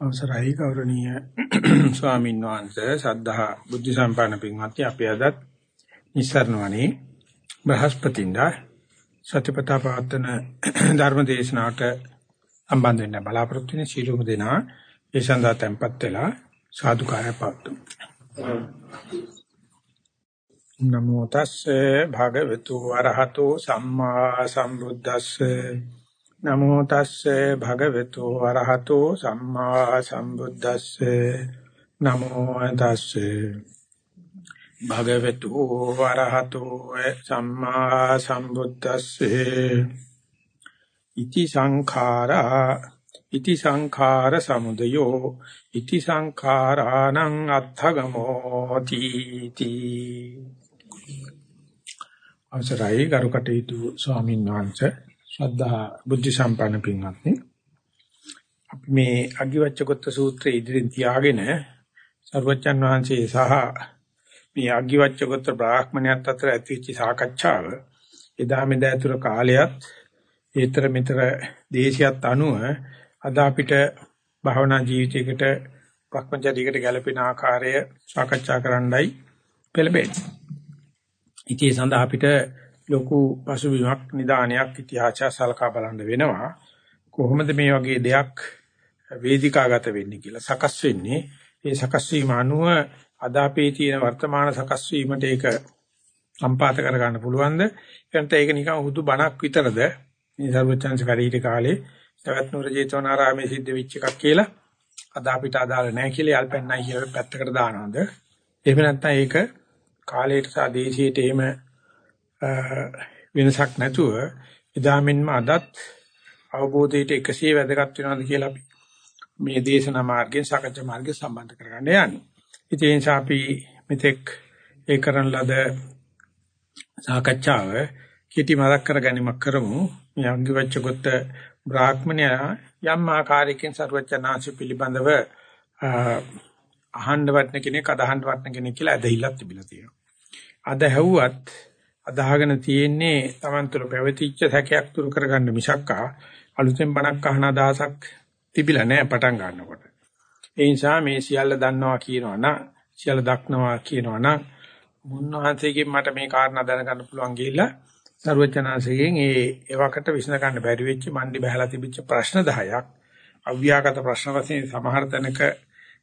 අවසරයි ගෞරවනීය ස්වාමීන් වහන්සේ සද්ධා බුද්ධ සම්පන්න පින්වත්නි අපි අදත් නිස්සරණවනේ බ්‍රහස්පතින්දා සත්‍යපතා පවත්තන ධර්ම දේශනාවට සම්බන්ධ වෙන්න බලාපොරොත්තු වෙන සීලුම දෙනා ඒ සඳහා tempත් වෙලා සාදුකාරය පවතුමු නමෝ තස්සේ භගවතු වරහතෝ සම්මා සම්බුද්දස්සේ නමෝ තස්සේ භගවතු වරහතෝ සම්මා සම්බුද්දස්සේ. නමෝ තස්සේ භගවතු වරහතෝ සම්මා සම්බුද්දස්සේ. ඉති සංඛාරා ඉති සංඛාර සමුදයෝ ඉති සංඛාරාණං අත්ථගමෝ තීති. අවසරයි ගරුකටයුතු ස්වාමීන් වහන්සේ. ශ්‍රද්ධා බුද්ධ සම්පන්න පින්වත්නි අපි මේ අගිවච්ඡකොත්ත සූත්‍රය ඉදිරියෙන් තියාගෙන සර්වචන් වහන්සේ සහ මේ අගිවච්ඡකොත්ත බ්‍රාහ්මණයත් අතර ඇතිවෙච්ච සාකච්ඡාව එදා මෙදා තුර කාලයත් ඒතර මෙතර දේශයත් අනුව අද අපිට භවනා ජීවිතයකට භ්‍රමචර්යයකට ගැලපෙන ආකාරය සාකච්ඡා කරන්නයි පෙළඹෙන්නේ. ඉතින් ඒ සඳහා අපිට ලොකු පසුබිමක් නිදානයක් ඉතිහාසය සලකා බලන්න වෙනවා. කොහොමද මේ වගේ දෙයක් වේදිකාගත වෙන්නේ කියලා සකස් වෙන්නේ? ඒ සකස් වීම අනුව අද අපේ තියෙන වර්තමාන සකස් වීමට ඒක සම්පාත කර ගන්න පුළුවන්ද? එතනට ඒක නිකන් හුදු බණක් විතරද? මේ සර්වචන්ස කරීට කාලේ සවැත් නුර ජේතවනාරාමේ සිද්ධ වෙච්ච එකක් කියලා අද අපිට අදාළ නැහැ කියලා යල්පෙන්නයි කියලා පැත්තකට දානවද? එහෙම නැත්නම් ඒක කාලයට සහ දේශයට එහෙම වෙනසක් නැතුව එදා මෙන්ම අදත් අවබෝධයට එකසේ වැදගත් වෙනවද කියලා අපි මේ දේශනා මාර්ගයෙන් සාකච්ඡා මාර්ගයෙන් සම්බන්ධ කරගන්න යන්නේ. ඉතින් ඒ නිසා අපි මෙතෙක් ඒ කරන ලද සාකච්ඡාව කීටි මතක් කර ගැනීමක් කරමු. මේ අංගිවච්ඡගත බ්‍රාහ්මණයා යම් ආකාරයකින් ਸਰවචනාංශ පිළිබඳව අහන්න වටන කෙනෙක් අදහන්න වටන කෙනෙක් කියලා ඇදහිල්ලක් තිබිලා තියෙනවා. අද හැව්වත් අදාහගෙන තියෙන්නේ Taman තුල පැවතිච්ච සැකයක් දුරු කරගන්න මිසක්කා අලුතෙන් බණක් අහන අදහසක් තිබිලා නැහැ පටන් ගන්නකොට. ඒ නිසා මේ සියල්ල දන්නවා කියනවා නම් සියල්ල දක්නවා කියනවා නම් මුන්නහන්සේගෙන් මට මේ කාරණා දැනගන්න පුළුවන් ගිහිල්ලා සර්වචනාංශයෙන් ඒ එවකට විසඳ ගන්න බැරි වෙච්ච මණ්ඩි බහලා තිබිච්ච ප්‍රශ්න 10ක් අව්‍යාගත ප්‍රශ්න වශයෙන් සමහර තැනක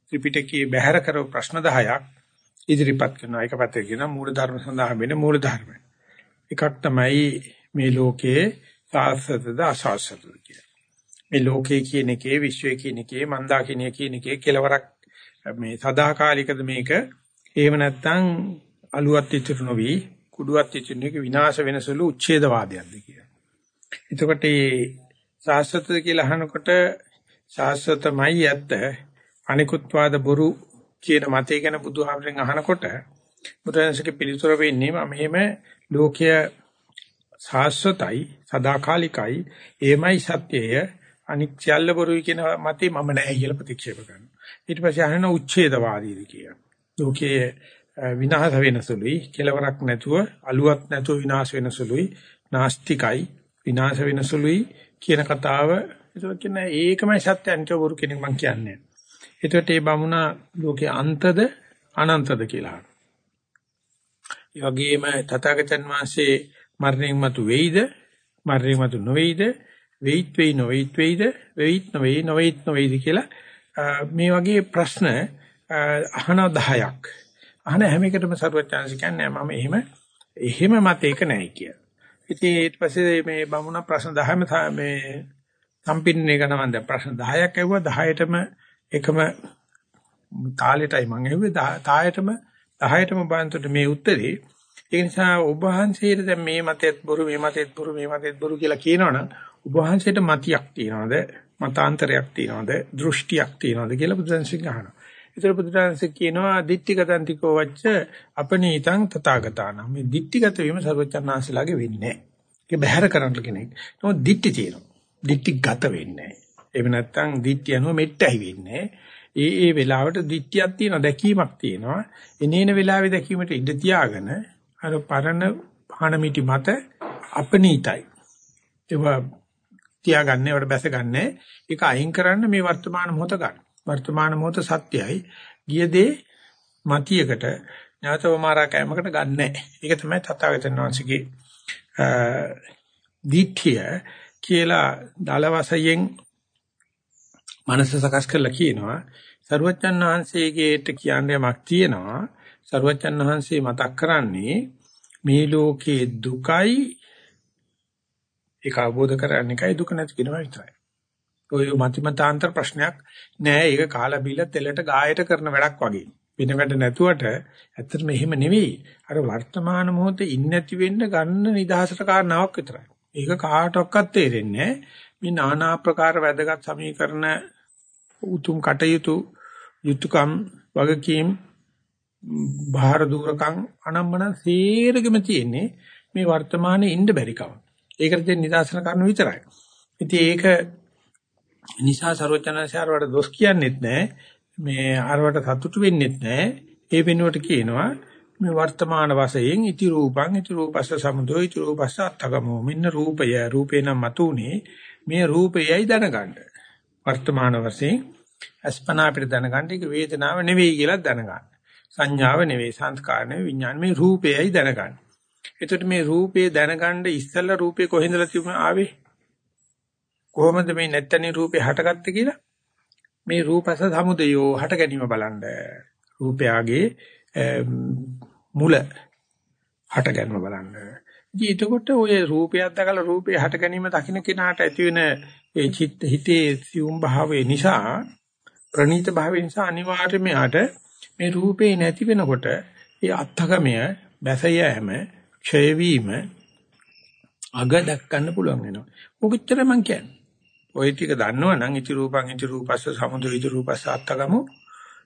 ත්‍රිපිටකයේ බැහැර කරව ප්‍රශ්න 10ක් ඉදිරිපත් කරනවා. එක පැත්තකින් කියනවා මූල ධර්ම සඳහා වෙන මූල ධර්ම. එකක් තමයි මේ ලෝකයේ සාස්වතද අසාස්වතද කියලා. මේ ලෝකයේ කියන එකේ විශ්වයේ කියන එකේ මන්දාකිනිය කියන එකේ කෙලවරක් මේ සදාකාලිකද මේක එහෙම නැත්නම් අලුවත් ඉතුරු නොවි කුඩුවත් ඉතුරු නොවි විනාශ වෙනසලු උච්ඡේදවාදයක්ද කියලා. එතකොට මේ සාස්වතද කියලා අහනකොට සාස්වතමයි ඇත්ත අනිකුත් වාද බොරු කියන මතය ගැන බුදුහාමරෙන් අහනකොට බුදුරජාණන්සේගේ පිළිතුර වෙන්නේ මම මෙහෙම ලෝකය සාස්වතයි සදාකාලිකයි එමයි සත්‍යය අනික් සියල්ල බොරුයි කියන මතේ මම නැහැ කියලා ප්‍රතික්ෂේප කරනවා. ඊට පස්සේ අහන උච්ඡේදවාදීද කියලා. ලෝකයේ විනාශ වෙන සුළුයි, කෙලවරක් නැතුව, අලුවක් නැතුව විනාශ වෙන සුළුයි, නාස්තිකයි, විනාශ වෙන සුළුයි කියන කතාව ඒක කියන්නේ ඒකමයි සත්‍ය අනිත් බොරු කෙනෙක් මම කියන්නේ. එතකොට මේ බමුණා ලෝකේ අන්තද අනන්තද කියලා. ඒ වගේම තථාගතයන් වහන්සේ මරණයන් මතු වෙයිද? මරණයන් මතු නොවේයිද? වෙයිත් වෙයි නොවේයිත් වෙයිද? වෙයිත් නොවේයි නොවේයිත් නොවේයිද කියලා මේ වගේ ප්‍රශ්න අහන 10ක් අහන හැම එකටම සරුවචාන්ස කියන්නේ මම එහෙම එහෙම මතයක නැහැ කියලා. ඉතින් ඊට පස්සේ මේ බමුණ ප්‍රශ්න 10ම මේ සම්පින්නේ කරන මන්ද ප්‍රශ්න 10ක් ඇහුවා. 10ටම එකම තාලෙටයි මම ඇහුවේ. තායටම 10ටම බාන්තට මේ උත්තරේ ඒ නිසා ඔබ වහන්සේට දැන් මේ මතෙත් බොරු මේ මතෙත් බොරු මේ මතෙත් බොරු කියලා කියනවනම් ඔබ වහන්සේට මතියක් තියනවද මතාන්තරයක් තියනවද දෘෂ්ටියක් තියනවද කියලා බුදුන්සිංහ අහනවා. ඒතර බුදුන්සිංහ කියනවා දිට්ඨිගතන්තිකෝ වච්ච අපනීතං තථාගතාන. මේ දිට්ඨිගත වීම සර්වචන්නාංශලාගේ වෙන්නේ නැහැ. ඒක බැහැර කරන්න කෙනෙක්. නමුත් දිට්ඨි තියෙනවා. දිට්ඨිගත වෙන්නේ නැහැ. එහෙම නැත්නම් දිට්ඨිය අනුව මෙට්ටයි වෙන්නේ. ඒ ඒ වෙලාවට දිට්ඨියක් තියෙනවා දැකීමක් තියෙනවා. එනේන වෙලාවේ දැකීමට ඉඩ තියාගෙන අර පරණ පහනමිටි මත අපනීතයි. ඒක තියාගන්න ඒවට බැස ගන්න. ඒක අයින් කරන්න මේ වර්තමාන මොහොත ගන්න. වර්තමාන මොහොත සත්‍යයි. ගිය දේ මතියකට නැවතවමාරා කැමකට ගන්නෑ. ඒක තමයි තථාගතයන් වහන්සේගේ දීඨිය කියලා දල වශයෙන් මනස සකස් කරලා කියනවා. සරුවච්චන් වහන්සේගේට කියන්නේ යමක් තියෙනවා. සරුවච්චන් වහන්සේ මතක් කරන්නේ මේ ලෝකේ දුකයි ඒක අවබෝධ කරගන්න එකයි දුක නැති වෙනවා විතරයි. ඔය මතිමතාන්තර ප්‍රශ්නයක් නෑ. ඒක කාලා බීලා තෙලට ගායට කරන වැඩක් වගේ. වෙන වැඩ නැතුවට ඇත්තටම එහෙම නෙවෙයි. අර වර්තමාන මොහොතේ ඉන්නේ නැති වෙන්න ගන්න නිදහසට කාරණාවක් විතරයි. ඒක කාටවත් තේරෙන්නේ මේ নানা ආකාර වැදගත් සමීකරණ උතුම් කටයුතු යුතුයකම් වගකීම් බාහිර දූරකම් අනම්මන සේරගෙම තියෙන්නේ මේ වර්තමානයේ ඉන්න බැරිකම. ඒකට දෙන්න නිදාසන කරන විතරයි. ඉතින් ඒක නිසා ਸਰවඥාචාරවට දොස් කියන්නෙත් නැහැ. මේ ආරවට සතුටු වෙන්නෙත් නැහැ. ඒ වෙනුවට කියනවා මේ වර්තමාන වශයෙන් ඉති රූපං ඉති රූපස්ස සමුදෝ ඉති රූපස්ස අත්තගමෝ මෙන්න රූපය රූපේ නම් මතුනේ මේ රූපයයි දැනගන්න. වර්තමාන වශයෙන් අස්පනා අපිට දැනගන්න ඒක වේදනාව නෙවෙයි කියලා දැනගන්න. සංඥාව නෙවෙයි සංස්කාර නෙවෙයි විඥාන මේ රූපයයි දැනගන්න. එතකොට මේ රූපේ දැනගන්න ඉස්සෙල්ලා රූපේ කොහෙන්දලා තිබුණ ආවේ? කොහොමද මේ නැත්තනේ රූපේ හටගත්තේ කියලා? මේ රූපස සමුදයෝ හට ගැනීම බලන්න. රූපයාගේ මුල හට ගැනීම බලන්න. ඉතින් එතකොට ඔය රූපයක් දැකලා රූපේ හට ගැනීම දකින්න කෙනාට ඇති වෙන ඒ චිත්ත හිතේ සියුම් භාවය නිසා ප්‍රණීත භාවය නිසා අනිවාර්යයෙන්ම යාට මේ රූපේ නැති වෙනකොට ඒ අත්ථගමය බැස යෑම ක්ෂය වීම අග දක්වන්න පුළුවන් වෙනවා. මොකච්චර මං කියන්නේ. ඔය ටික දන්නවනම් ඉති රූපං ඉති රූපස්ස සමුදය ඉති රූපස්ස අත්තගමෝ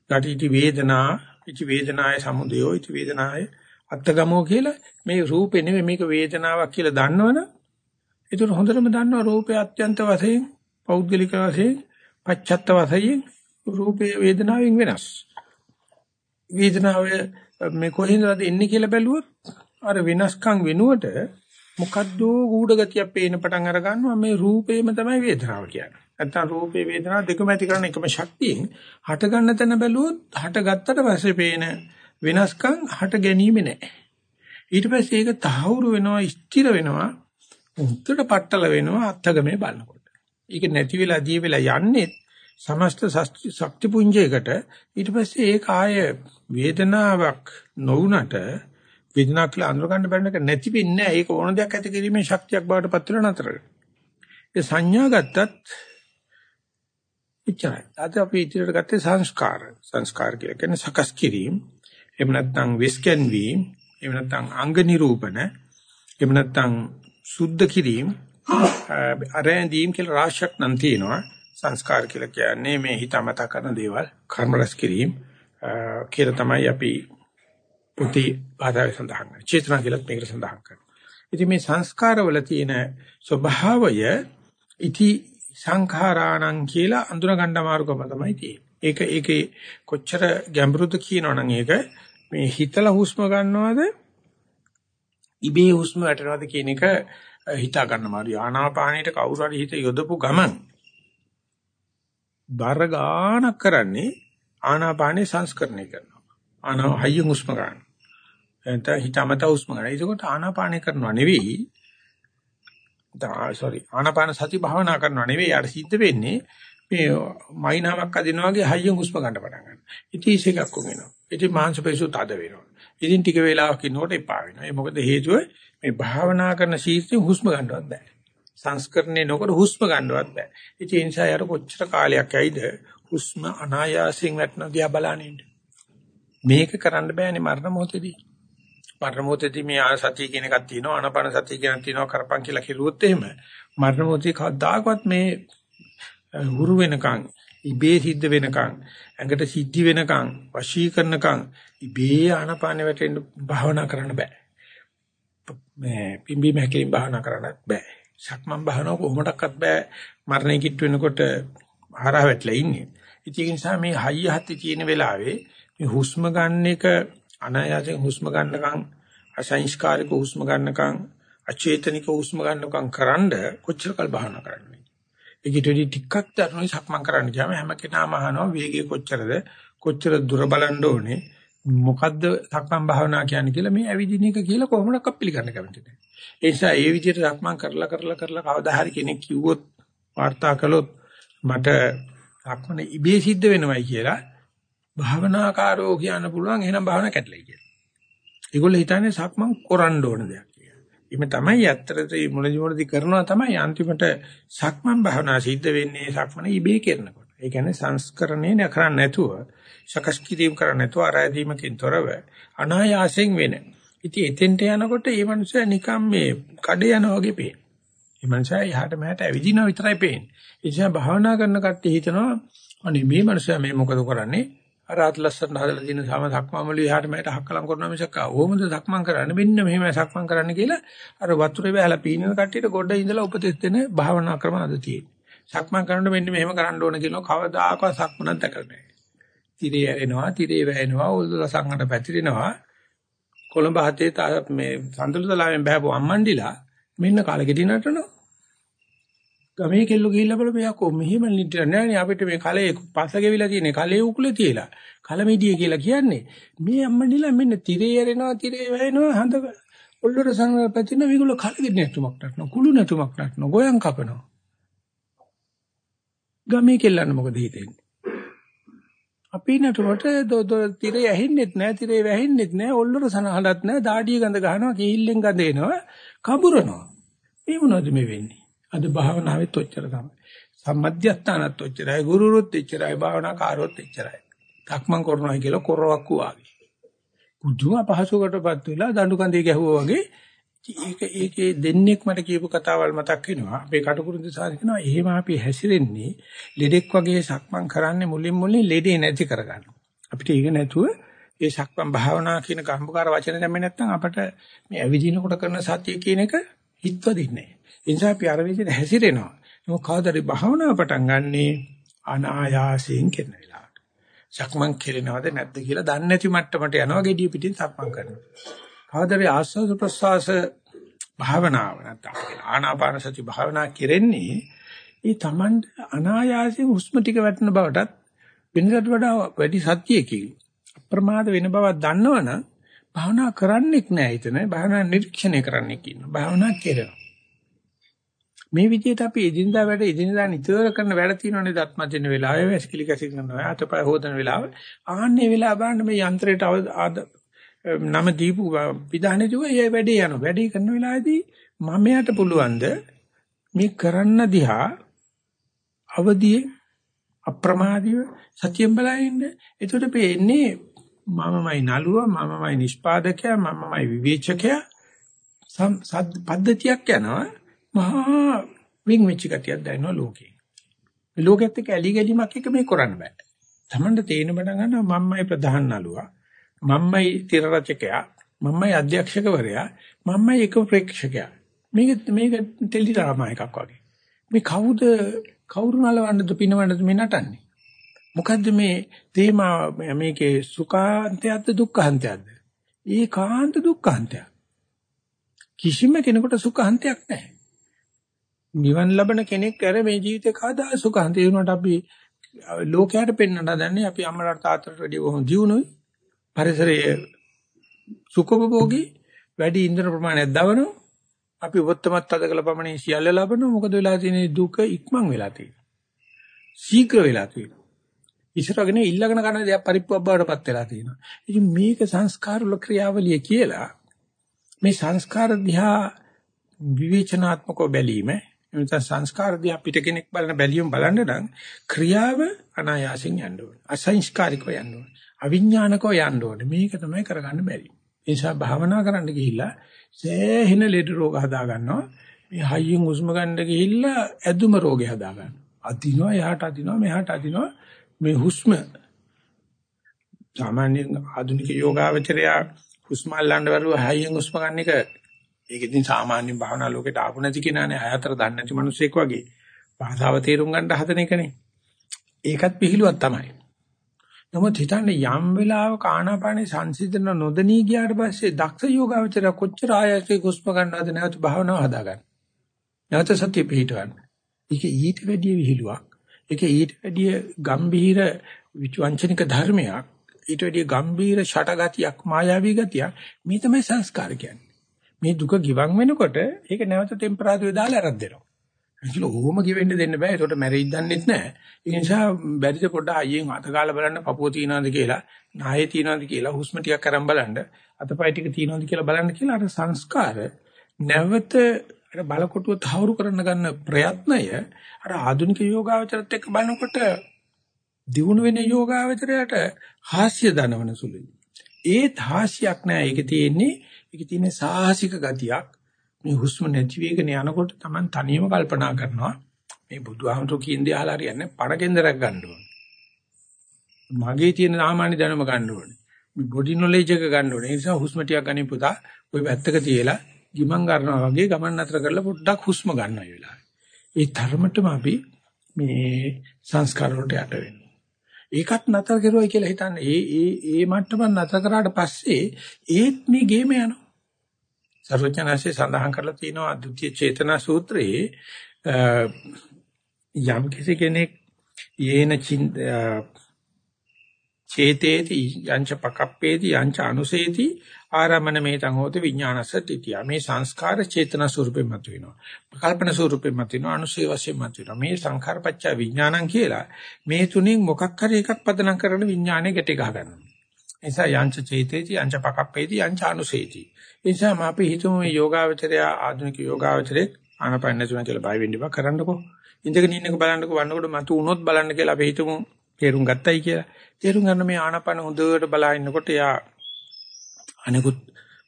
යටි ඉති වේදනා ඉති වේදනාය සමුදයෝ ඉති වේදනාය අත්තගමෝ කියලා මේ රූපේ නෙමෙයි මේක වේදනාවක් කියලා දන්නවනම් ඒතර හොඳටම දන්නවා රූපේ අත්‍යන්ත වශයෙන් පෞද්ගලික වශයෙන් පච්චත්ත වශයෙන් රූපේ වේදනාවෙන් වෙනස් වේදනාව මේ කොහෙන්ද එන්නේ කියලා බැලුවොත් අර වෙනස්කම් වෙනුවට මොකද්ද ගුඩ ගතියක් පේන පටන් අර ගන්නවා මේ රූපේම තමයි වේදනාව කියන්නේ. නැත්තම් රූපේ වේදනාව දෙකම ඇති කරන එකම ශක්තියෙන් හට ගන්න තැන බැලුවොත් හට ගත්තට පස්සේ පේන වෙනස්කම් හට ගැනීම නෑ. ඊට පස්සේ ඒක තහවුරු වෙනවා ස්ථිර වෙනවා උත්තර පట్టල වෙනවා අත්ගමේ බලනකොට. ඒක නැති වෙලා දී වෙලා යන්නේ සමස්ත ශක්ති පුංජයකට ඊට පස්සේ ඒක ආය වේදනාවක් නොවුනට වේදනාවක් කියලා අඳුර ගන්න බැරි එක නැති වෙන්නේ නැහැ. ඒක ඕන දෙයක් ඇති කිරීමේ ශක්තියක් බවට පත් වෙන නතර. ඒ සංඥා ගත්තත් ඉච්ඡායි. අද අපි ඉදිරියට ගත්තේ සංස්කාර. සංස්කාර කියලා කියන්නේ සකස් කිරීම. එහෙම නැත්නම් විස්කන් වීම. එහෙම නැත්නම් අංග නිරූපණ. එහෙම නැත්නම් සුද්ධ කිරීම. අරැඳීම් කියලා රාශියක් නම් තියෙනවා. සංස්කාර කියලා කියන්නේ මේ හිතමතා කරන දේවල් කර්ම රැස් කිරීම කියලා තමයි අපි පොතේ භාෂාවේ සඳහන් කරන්නේ. චේතනා කියලා මේකට සඳහන් කරනවා. ඉතින් මේ සංස්කාරවල තියෙන ස්වභාවය ඉති සංඛාරාණං කියලා අඳුන ගන්න අමාරුකම තමයි තියෙන්නේ. ඒක ඒකේ කොච්චර ගැඹුරුද කියනවනම් ඒක මේ හිතලා හුස්ම ගන්නවද ඉබේ හුස්ම වැටෙනවද කියන එක හිතා ගන්න අමාරුයි. ආනාපානයට කවුරු හරි හිත යොදපු ගමන් බර ගානක් කරන්නේ ආනාපානේ සංස්කරණය කරනවා. ආනා හයිය හුස්ම ගන්න. එතන හිතමත හුස්ම ගන්න. ඒකෝට ආනාපානේ කරනවා නෙවෙයි. sorry ආනාපාන සති භාවනා කරනවා නෙවෙයි. යාට සිද්ධ වෙන්නේ මේ මයින්හමක් අදිනවා වගේ හයියෙන් හුස්ම ගන්න පටන් ගන්නවා. ඉතින් ඒකක් වෙනවා. ඉතින් මාංශ පේශු තද වෙනවා. ඉතින් ටික වෙලාවක් ඉන්නකොට එපා වෙනවා. ඒ මොකද හේතුව මේ භාවනා කරන ශීර්ෂයෙන් හුස්ම ගන්නවත් බෑ. සංස්කරණේ නොකර හුස්ම ගන්නවත් බෑ. ඉතින් ඒ නිසා යාර කොච්චර කාලයක් ඇයිද හුස්ම අනායාසයෙන් වැටෙන දිහා බලන්නේ. මේක කරන්න බෑනේ මරණ මොහොතේදී. මරණ මොහොතේදී මේ ආසතිය කියන එකක් තියෙනවා ආනපන සතිය කියන තියෙනවා කරපන් කියලා කිරුවොත් එහෙම මරණ මොහොතේ කවදාකවත් මේ හුරු වෙනකන් ඉබේ සිද්ධ වෙනකන් ඇඟට සිද්ධි වෙනකන් වශී කරනකන් ඉබේ ආනපානෙ වැටෙන්න භාවනා කරන්න බෑ මේ පිම්බි මහකලින් භාවනා කරන්නත් බෑ සක්මන් භාවනාව කොහොමඩක්වත් බෑ. මරණය කිට් වෙනකොට හරහ වැටලා ඉන්නේ. ඉතින් ඒ නිසා මේ හයිය හති තියෙන වෙලාවේ මේ හුස්ම ගන්න එක අනායාසයෙන් හුස්ම ගන්නකම් අසංස්කාරික හුස්ම ගන්නකම් අචේතනික හුස්ම ගන්නකම් කරන්ඩ කොච්චර කල් භාවනා කරන්නේ? ඒකට වැඩි ටිකක් දරුණුයි සක්මන් කරන්න ගියාම හැම කෙනාම අහනවා වේගය කොච්චරද? කොච්චර දුර බලන්න ඕනේ? මොකද්ද සක්මන් භාවනා කියන්නේ කියලා මේ ඇවිදින එක කියලා කොහොමද පිළිගන්න කැමති නැහැ. ඒ නිසා ඒ විදිහට සක්මන් කරලා කරලා කරලා කවදා හරි කෙනෙක් කිව්වොත් වාර්තා කළොත් මට සක්මන ඉබේ සිද්ධ වෙනවයි කියලා භාවනාකාරෝ කියන්න පුළුවන් එහෙනම් භාවනා කැඩලයි කියලා. ඒගොල්ලෝ හිතන්නේ සක්මන් කරන්න ඕන දෙයක් කියලා. එimhe තමයි ඇත්තට මුලදි මුලදි කරනවා තමයි අන්තිමට සක්මන් භාවනා සිද්ධ වෙන්නේ සක්මන ඉබේ කරනකොට. ඒ කියන්නේ සංස්කරණේ නකරන්න නැතුව සකස් කිරීම කරන්න නැතුව ආරාධීමකින් තොරව අනායාසයෙන් වෙන. ඉතින් එතෙන්ට යනකොට මේ මනුස්සයා නිකම් මේ කඩේ යනවා වගේ පේන. මේ මනුස්සයා එහාට මෙහාට ඇවිදිනවා විතරයි පේන්නේ. ඒ නිසා භාවනා කරන කට්ටිය හිතනවා අනේ මේ මනුස්සයා මේ මොකද කරන්නේ? අර අත් ලස්සන හදලා තියෙන සම සක්මමලු එහාට මෙහාට හක්කලම් කරනවා මිසක් ඕමද සක්මන් කරන්නේ මෙන්න මෙහෙමයි සක්මන් කරන්න කියලා අර වතුරේ බහලා පීනන කට්ටියට ගොඩ ඉඳලා උපදෙස් දෙන භාවනා ක්‍රම අද තියෙන්නේ. සක්මන් කරනකොට මෙන්න මෙහෙම කරන්න ඕන කියනවා කවදාකවත් සක්මනක් දැකලා නැහැ. තිරේ ඇරෙනවා, තිරේ වැහෙනවා, උල්ල සංගඩ පැතිරෙනවා. කොළඹ හතේ මේ සඳලු තලාවෙන් බහපු අම්මන්ඩිලා මෙන්න කාලෙකදී නටනවා. ගමේ කෙල්ල ගිහිල්ලා බලපෑ යකෝ මෙහෙම නිතර නෑනේ අපිට මේ කලේ පස්ස ගෙවිලා තියෙන්නේ කලේ උකුලේ තියලා කලමිඩිය කියලා කියන්නේ මේ අම්මන්ඩිලා මෙන්න තිරේ ඇරෙනවා තිරේ වැහෙනවා හඳ ඔල්ලර සංග පැතින මේගොල්ලෝ කලෙ නැතුමක් නටනවා කුළු නැතුමක් නටනවා ගෝයන් කපනවා ගමේ කෙල්ලන්න මොකද හිතෙන්නේ අපි නටුවට තිරේ ඇහෙන්නෙත් නෑ තිරේ වැහෙන්නෙත් නෑ ඔල්ලර සනහලත් නෑ දාඩිය ගඳ ගහනවා කිහිල්ලෙන් ගඳ එනවා කඹරනවා. මේ මොනවද මේ වෙන්නේ? අද භාවනාවෙත් ඔච්චර තමයි. සම්මධ්‍යස්ථානත් ඔච්චරයි ගුරුරුත් එච්චරයි භාවනා කාරොත් එච්චරයි. තක්මන් කරනවා කියලා කොරවක් වාගේ කුදුම පහසුකටපත් වෙලා දඬු කඳේ ගැහුවා වගේ ඒක ඒකේ දෙන්නෙක් මට කියපු කතාවල් මතක් වෙනවා. අපේ කටුකුරුන්ද සාරි කියනවා එහෙම අපි හැසිරෙන්නේ ලෙඩෙක් වගේ සක්මන් කරන්නේ මුලින් මුලින් ලෙඩේ නැති කරගන්න. අපිට ඒක නැතුව ඒ සක්මන් භාවනා කියන කම්බකාර වචන දැම්මේ නැත්නම් අපට මේ ඇවිදිනකොට කරන සතිය කියන එක හිතවදින්නේ නැහැ. ඒ නිසා අපි අර විදිහට හැසිරෙනවා. නමුත් කවදාද භාවනාව පටන් ගන්නෙ අනායාසයෙන් කරන වෙලාවට. සක්මන් කෙරෙනවද නැද්ද කියලා දන්නේ නැති මට්ටමට යනවා gediy පිටින් සක්මන් කරනවා. කවදාද ආස්වාද ප්‍රසවාස භාවනාව නැත්නම් ආනාපාන සති භාවනා කෙරෙන්නේ ඒ Tamanට අනායාසයෙන් හුස්ම ටික වැටෙන බවටත් වෙනකට වඩා වැඩි සත්‍යයකින් අප්‍රමාද වෙන බවක් දන්නවනම් භාවනා කරන්නෙක් නෑ හිතන භාවනා නිරීක්ෂණය කරන්නෙක් ඉන්නවා භාවනා කරනවා. මේ විදිහට අපි එදිනදා වැඩ එදිනදා නිතර කරන වැඩ තියෙනවනේ දත් මදින වෙලාවේ වැසිකිලි කැසි කරනවා අතපය හොදන වෙලාව. ආන්නේ වෙලාව බලන්න මේ යන්ත්‍රයට නම දීපු විධානය දුව ඒ වැඩේ යනවා. වැඩේ කරන වෙලාවේදී මමයට පුළුවන්ද මේ කරන්න දිහා අවදියේ අප්‍රමාදීව සතියෙන් බලයින්ද එතකොට පේන්නේ මමමයි නළුවා මමමයි නිෂ්පාදකයා මමමයි විවේචකයා පද්ධතියක් යනවා මහා වින් වෙච්ච ගතියක් දැනෙනවා ලෝකේ. ලෝකෙත් එක්ක ඇලි ගැලීමක් එක මේ කරන්න බෑ. Tamanට තේරෙන බඩ ගන්නවා මමමයි ප්‍රධාන නළුවා මම්මයි තිර රචකයා මම්මයි අධ්‍යක්ෂකවරයා මම්මයි එක ප්‍රේක්ෂකයා. මේක මේක ටෙලි ඩ්‍රාමා එකක් වගේ. මේ කවුද කවුරු නලවන්නද පිනවන්නද මේ නටන්නේ? මොකද්ද මේ තේමා මේකේ සුඛාන්තයක්ද දුක්ඛාන්තයක්ද? ඒකාන්ත දුක්ඛාන්තයක්. කිසිම කෙනෙකුට සුඛාන්තයක් නැහැ. නිවන් ලබන කෙනෙක් අර මේ ජීවිතේ කවදා සුඛාන්තය වුණාට අපි ලෝකයට පෙන්වන්න දන්නේ අපි අම්මලාට තාත්තට වැඩිය බොහොම දියුණුයි පරිසරයේ සුඛෝපභෝගී වැඩි ඉන්ධන ප්‍රමාණයක් දවනවා. අපි උපත්තමත් අදකල පමණින් සියල්ල ලබනවා. මොකද වෙලා තියෙන්නේ දුක ඉක්මන් වෙලා තියෙනවා. ශීඝ්‍ර වෙලා තියෙනවා. ඉස්සරගෙන ඉල්ලගෙන කරන දේක් පරිප්පුවක් බවටපත් වෙලා තියෙනවා. ඉතින් මේක සංස්කාර වල ක්‍රියාවලිය කියලා මේ සංස්කාර දිහා විවේචනාත්මකව බැලීම එනිසා සංස්කාර දිහා පිට කෙනෙක් බලන බැලියුම් බලන්න නම් ක්‍රියාව අනායාසයෙන් යන්න ඕනේ. අසංස්කාරිකව යන්න ඕනේ. අවිඥානිකව යන්න ඕනේ. මේක තමයි කරගන්න බැරි. ඒ නිසා භාවනා කරන්න ගිහිල්ලා සෑහෙන ලෙඩ රෝග හදා ගන්නවා. මේ හයියෙන් හුස්ම ගන්න ගිහිල්ලා ඇදුම රෝගේ හදා ගන්නවා. අදිනවා එහාට අදිනවා මෙහාට අදිනවා මේ හුස්ම සාමාන්‍ය ආධුනික යෝගාවචරය හුස්ම අල්ලන්න බැරුව හයියෙන් හුස්ම ගන්න එක ඒක ඉතින් සාමාන්‍ය භාවනා ලෝකෙට ආපු නැති කෙනානේ හය අතර දන්නේ නැති මිනිස්සෙක් වගේ භාෂාව තේරුම් ගන්න හදන එකනේ ඒකත් පිළිලුවක් තමයි නමුත් හිතන්නේ යම් වෙලාවක ආනාපානේ සංසිඳන නොදෙනී ගියාට පස්සේ දක්ෂ යෝගාවචර කොච්චර ආයතේ කුස්ම ගන්නවද නැවත භාවනාව හදාගන්න. නැවත සතිය පිහිටවන්න. ඒක ඊට වැඩිය විහිළුවක්. ඒක ඊට වැඩිය ගම්භීර වංචනික ධර්මයක්. ඊට වැඩිය ගම්භීර ෂටගතියක් මායාවී ගතියක්. මේ තමයි සංස්කාර කියන්නේ. මේ දුක ගිවන් වෙනකොට ඒක නැවත ටෙම්පරාදුවේ දාලා අරන් දෙනවා. ඒකල ඕම ගෙවෙන්න දෙන්න බෑ. ඒකට මැරෙයි දන්නෙත් නෑ. ඒ නිසා බැරිද පොඩ්ඩක් අයියෙන් අත ගාලා බලන්න පපුව තියනවාද කියලා, නායේ තියනවාද කියලා හුස්ම ටිකක් අරන් බලන්න, අතපය ටික තියනවාද කියලා බලන්න කියලා අර සංස්කාර නැවත අර බලකොටුව තහවුරු කරන්න ගන්න ප්‍රයත්නය අර ආධුනික යෝගාවචරත් එක්ක බලනකොට දිනු වෙන යෝගාවචරයට හාස්‍ය දනවන සුළුයි. ඒත් හාස්‍යයක් නෑ. ඒකේ තියෙන්නේ ඒකේ තියෙන සාහසික ගතියක්. මේ හුස්ම නැති වෙගෙන යනකොට Taman තනියම කල්පනා කරනවා මේ බුදුහාමුදුරු කියන දේ අහලා හරියන්නේ පරකෙන්දරක් ගන්න ඕනේ. මගේ තියෙන සාමාන්‍ය දැනුම ගන්න ඕනේ. මේ බොඩි නොලෙජ් එක ගන්න ඕනේ. ඒ නිසා හුස්ම ටිකක් ගනින් පුතා. ওই පැත්තක තියලා ගිමන් ගන්නවා වගේ ගමන් අතර කරලා පොඩ්ඩක් හුස්ම ගන්නවා ඒ වෙලාවේ. ඒ තරමටම අපි මේ සංස්කාර වලට යට වෙනවා. ඒකත් නතර කරුවයි කියලා හිතන්නේ. ඒ ඒ ඒ මට්ටම නතර කරාට පස්සේ ඒත් මේ ගේම යනවා. සර්වඥාන්සේ සඳහන් කරලා තියෙනවා ද්විතීය චේතනා සූත්‍රයේ යම් කිසි කෙනෙක් යේන චේතේති යංච පකප්පේති යංච අනුසේති ආරමණ මේතං හෝති විඥානස්ස තිතිය. මේ සංස්කාර චේතනා ස්වරූපෙ මත වෙනවා කල්පන ස්වරූපෙ මත වෙනවා අනුසේ වශයෙන් මත වෙනවා මේ සංඛාරපච්ච විඥානං කියලා මේ තුنين මොකක් හරි එකක් පදනම් කරන විඥානය ගැටි ගහ ගන්නවා නිසා යංච චේතේති යංච පකප්පේති යංච අනුසේති නිසා අපි හිතමු මේ යෝගාවචරය ආධුනික යෝගාවචරයේ ආනපන නැතුණ කියලා බය වෙන්න එපා කරන්නකෝ ඉඳගෙන ඉන්නක බලන්නකෝ වන්නකොට මතු උනොත් බලන්න කියලා අපි හිතමු තේරුම් ගත්තයි කියලා තේරුම් ගන්න මේ ආනපන හොඳට බලා ඉන්නකොට යා අනිකුත්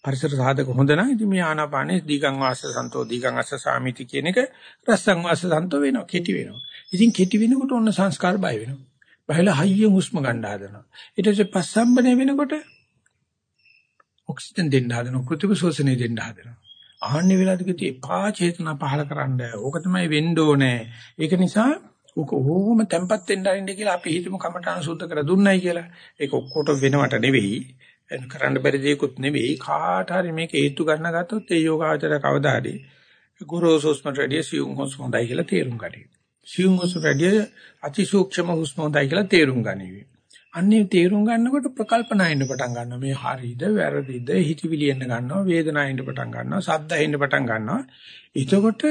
පරිසර සාධක හොඳ නම් ඉතින් මේ ආනාපානේ දීගං වාස සන්තෝ දීගං අස්ස සාමිති කියන එක රසං වාස සන්තෝ වෙනවා කෙටි වෙනවා. ඉතින් කෙටි වෙනකොට ඔන්න සංස්කාර බය වෙනවා. බයලා හයියෙන් හුස්ම ගන්න හදනවා. ඊට පස්සේ පස්සම්බනේ වෙනකොට ඔක්සිජන් දෙන්න හදනවා කෘතිම ශෝෂණය දෙන්න හදනවා. ආන්නේ වෙලාවකදී එපා චේතනා පහල කරන්න. ඕක තමයි වෙන්න ඕනේ. ඒක නිසා ඕක ඕම තැම්පත් වෙන්න අරින්න කියලා අපි හිතමු කමඨාන සුද්ධ කර දුන්නයි කියලා. ඒක ඔක්කොට වෙනවට නෙවෙයි. කරන්න බැරි දෙයක්වත් නෙවෙයි. කාට හරි මේක හේතු ගන්න ගත්තොත් ඒ යෝගාචර කවදා හරි ගුරුසොස්ම රැඩිය සියුම් හොස් හොඳයි කියලා තේරුම් ගනියි. සියුම් හොස් රැඩිය අතිසූක්ෂම හුස්ම හොඳයි කියලා තේරුම් ගනිවි. අන්නේ තේරුම් ගන්නකොට ප්‍රකල්පනා එන්න පටන් ගන්නවා. මේ හරිද වැරදිද හිතවිලි එන්න ගන්නවා. වේදනාව එන්න පටන් ගන්නවා. සද්ද එන්න පටන් ගන්නවා. එතකොට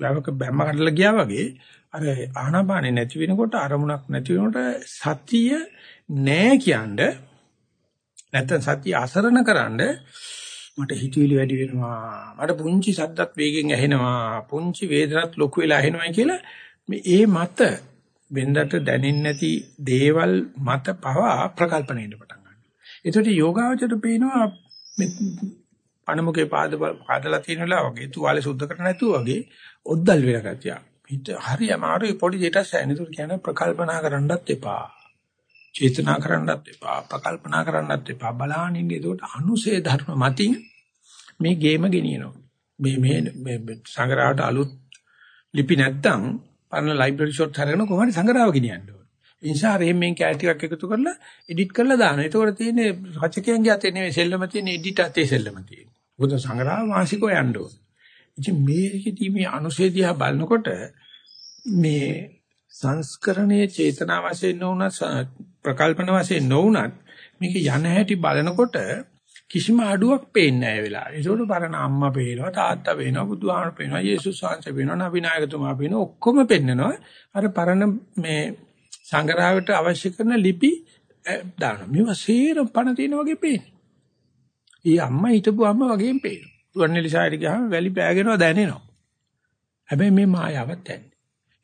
ලවක බැම්ම කඩලා ගියා වගේ අර ආහනපානෙ නැති වෙනකොට අරමුණක් නැති වෙනකොට සතිය නෑ කියන්නේ නැත්නම් සතිය අසරණකරනද මට හිතවිලි වැඩි වෙනවා මට පුංචි සද්දත් වේගෙන් ඇහෙනවා පුංචි වේදනත් ලොකු වෙලා ඇහෙනවා කියලා මේ ඒ මත වෙන්දට දැනෙන්නේ නැති දේවල් මත පවා ප්‍රකල්පණයට පටන් ගන්නවා. ඒකට යෝගාවචරයට පේනවා මේ පණමුකේ පාද පාදලා තියෙනලා වගේ තුවාලේ සුද්ධ කර නැතුව වගේ ඔද්දල් වෙන ගතිය. හිත හරි අමාරුයි පොඩි දෙයකට සෑහෙනතුර කියන ප්‍රකල්පනා කරන්නත් එපා. චේතනා කරන්නත් එපා. ප්‍රකල්පනා කරන්නත් එපා. බලාගෙන ඉන්නේ ඒකට අනුසේ ධර්ම මතින් මේ ගේම ගෙනියනවා. මේ මේ සංගරාවට අලුත් ලිපි නැත්තම් පරණ ලයිබ්‍රරි ෂොට් හරගෙන කොහොමද සංගරාව ගෙනියන්න ඕන. ඒ නිසා රේම්ෙන් කැල් ටිකක් එකතු කරලා එඩිට් කරලා දානවා. ඒතකොට තියෙන්නේ රචකයන්ගේ අතේ නෙවෙයි සෙල්ලම තියෙන එඩිට් අතේ සෙල්ලම තියෙන්නේ. මොකද සංගරාව මාසිකව යන්න ඕන. ඉතින් මේකෙදී මේ අනුශේධියා බලනකොට මේ සංස්කරණයේ චේතනා වශයෙන් නොවුනත් ප්‍රකල්පන වශයෙන් නොවුනත් මේක යන හැටි බලනකොට කිසිම අඩුවක් පේන්නේ නැහැ ඒ වෙලාවේ. ඒකට පරණ අම්මා පේනවා, තාත්තා පේනවා, බුදුහාමර පේනවා, යේසුස් වහන්සේ පේනවා, නබිනායකතුමා පේනවා, ඔක්කොම පෙන්නනවා. අර පරණ මේ සංග්‍රහයට අවශ්‍ය කරන ලිපි දානවා. මේවා සේරම පණ තියෙන වගේ පේන්නේ. ඊ අම්මා හිටපු අම්මා වගේම පේනවා. තුවන්නෙලි සායට ගියාම වැලි පෑගෙනවා දැනෙනවා. හැබැයි මේ මායාවක් දැන්නේ.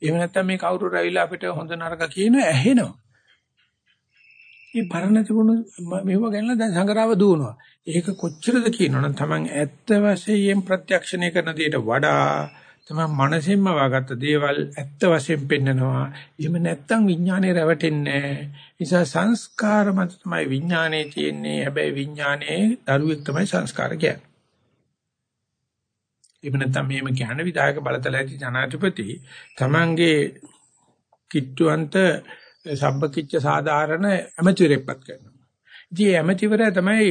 එහෙම නැත්නම් මේ කවුරු රැවිලා අපිට හොඳ නරක කියන ඇහෙනවා. මේ පරණ තිබුණු මේව ගැනලා දැන් සංගරාව දුවනවා. ඒක කොච්චරද කියනවනම් Taman ඇත්ත වශයෙන් ප්‍රත්‍යක්ෂණය කරන දෙයට වඩා තමයි මනසෙන්ම වාගත්ත දේවල් ඇත්ත වශයෙන් පෙන්නනවා. එහෙම නැත්නම් විඥානේ රැවටෙන්නේ නැහැ. නිසා සංස්කාර මත තමයි විඥානේ තියෙන්නේ. හැබැයි විඥානේ දරුවෙක් තමයි සංස්කාර කියන්නේ. එහෙම නැත්නම් මෙහෙම කියන විදායක බලතල ඇති ජනාධිපති තමන්ගේ කිට්ටුවන්ත සම්බකිච්ච සාධාරණ ඇමතිවරයෙක්පත් කරනවා. ඉතින් ඇමතිවරයා තමයි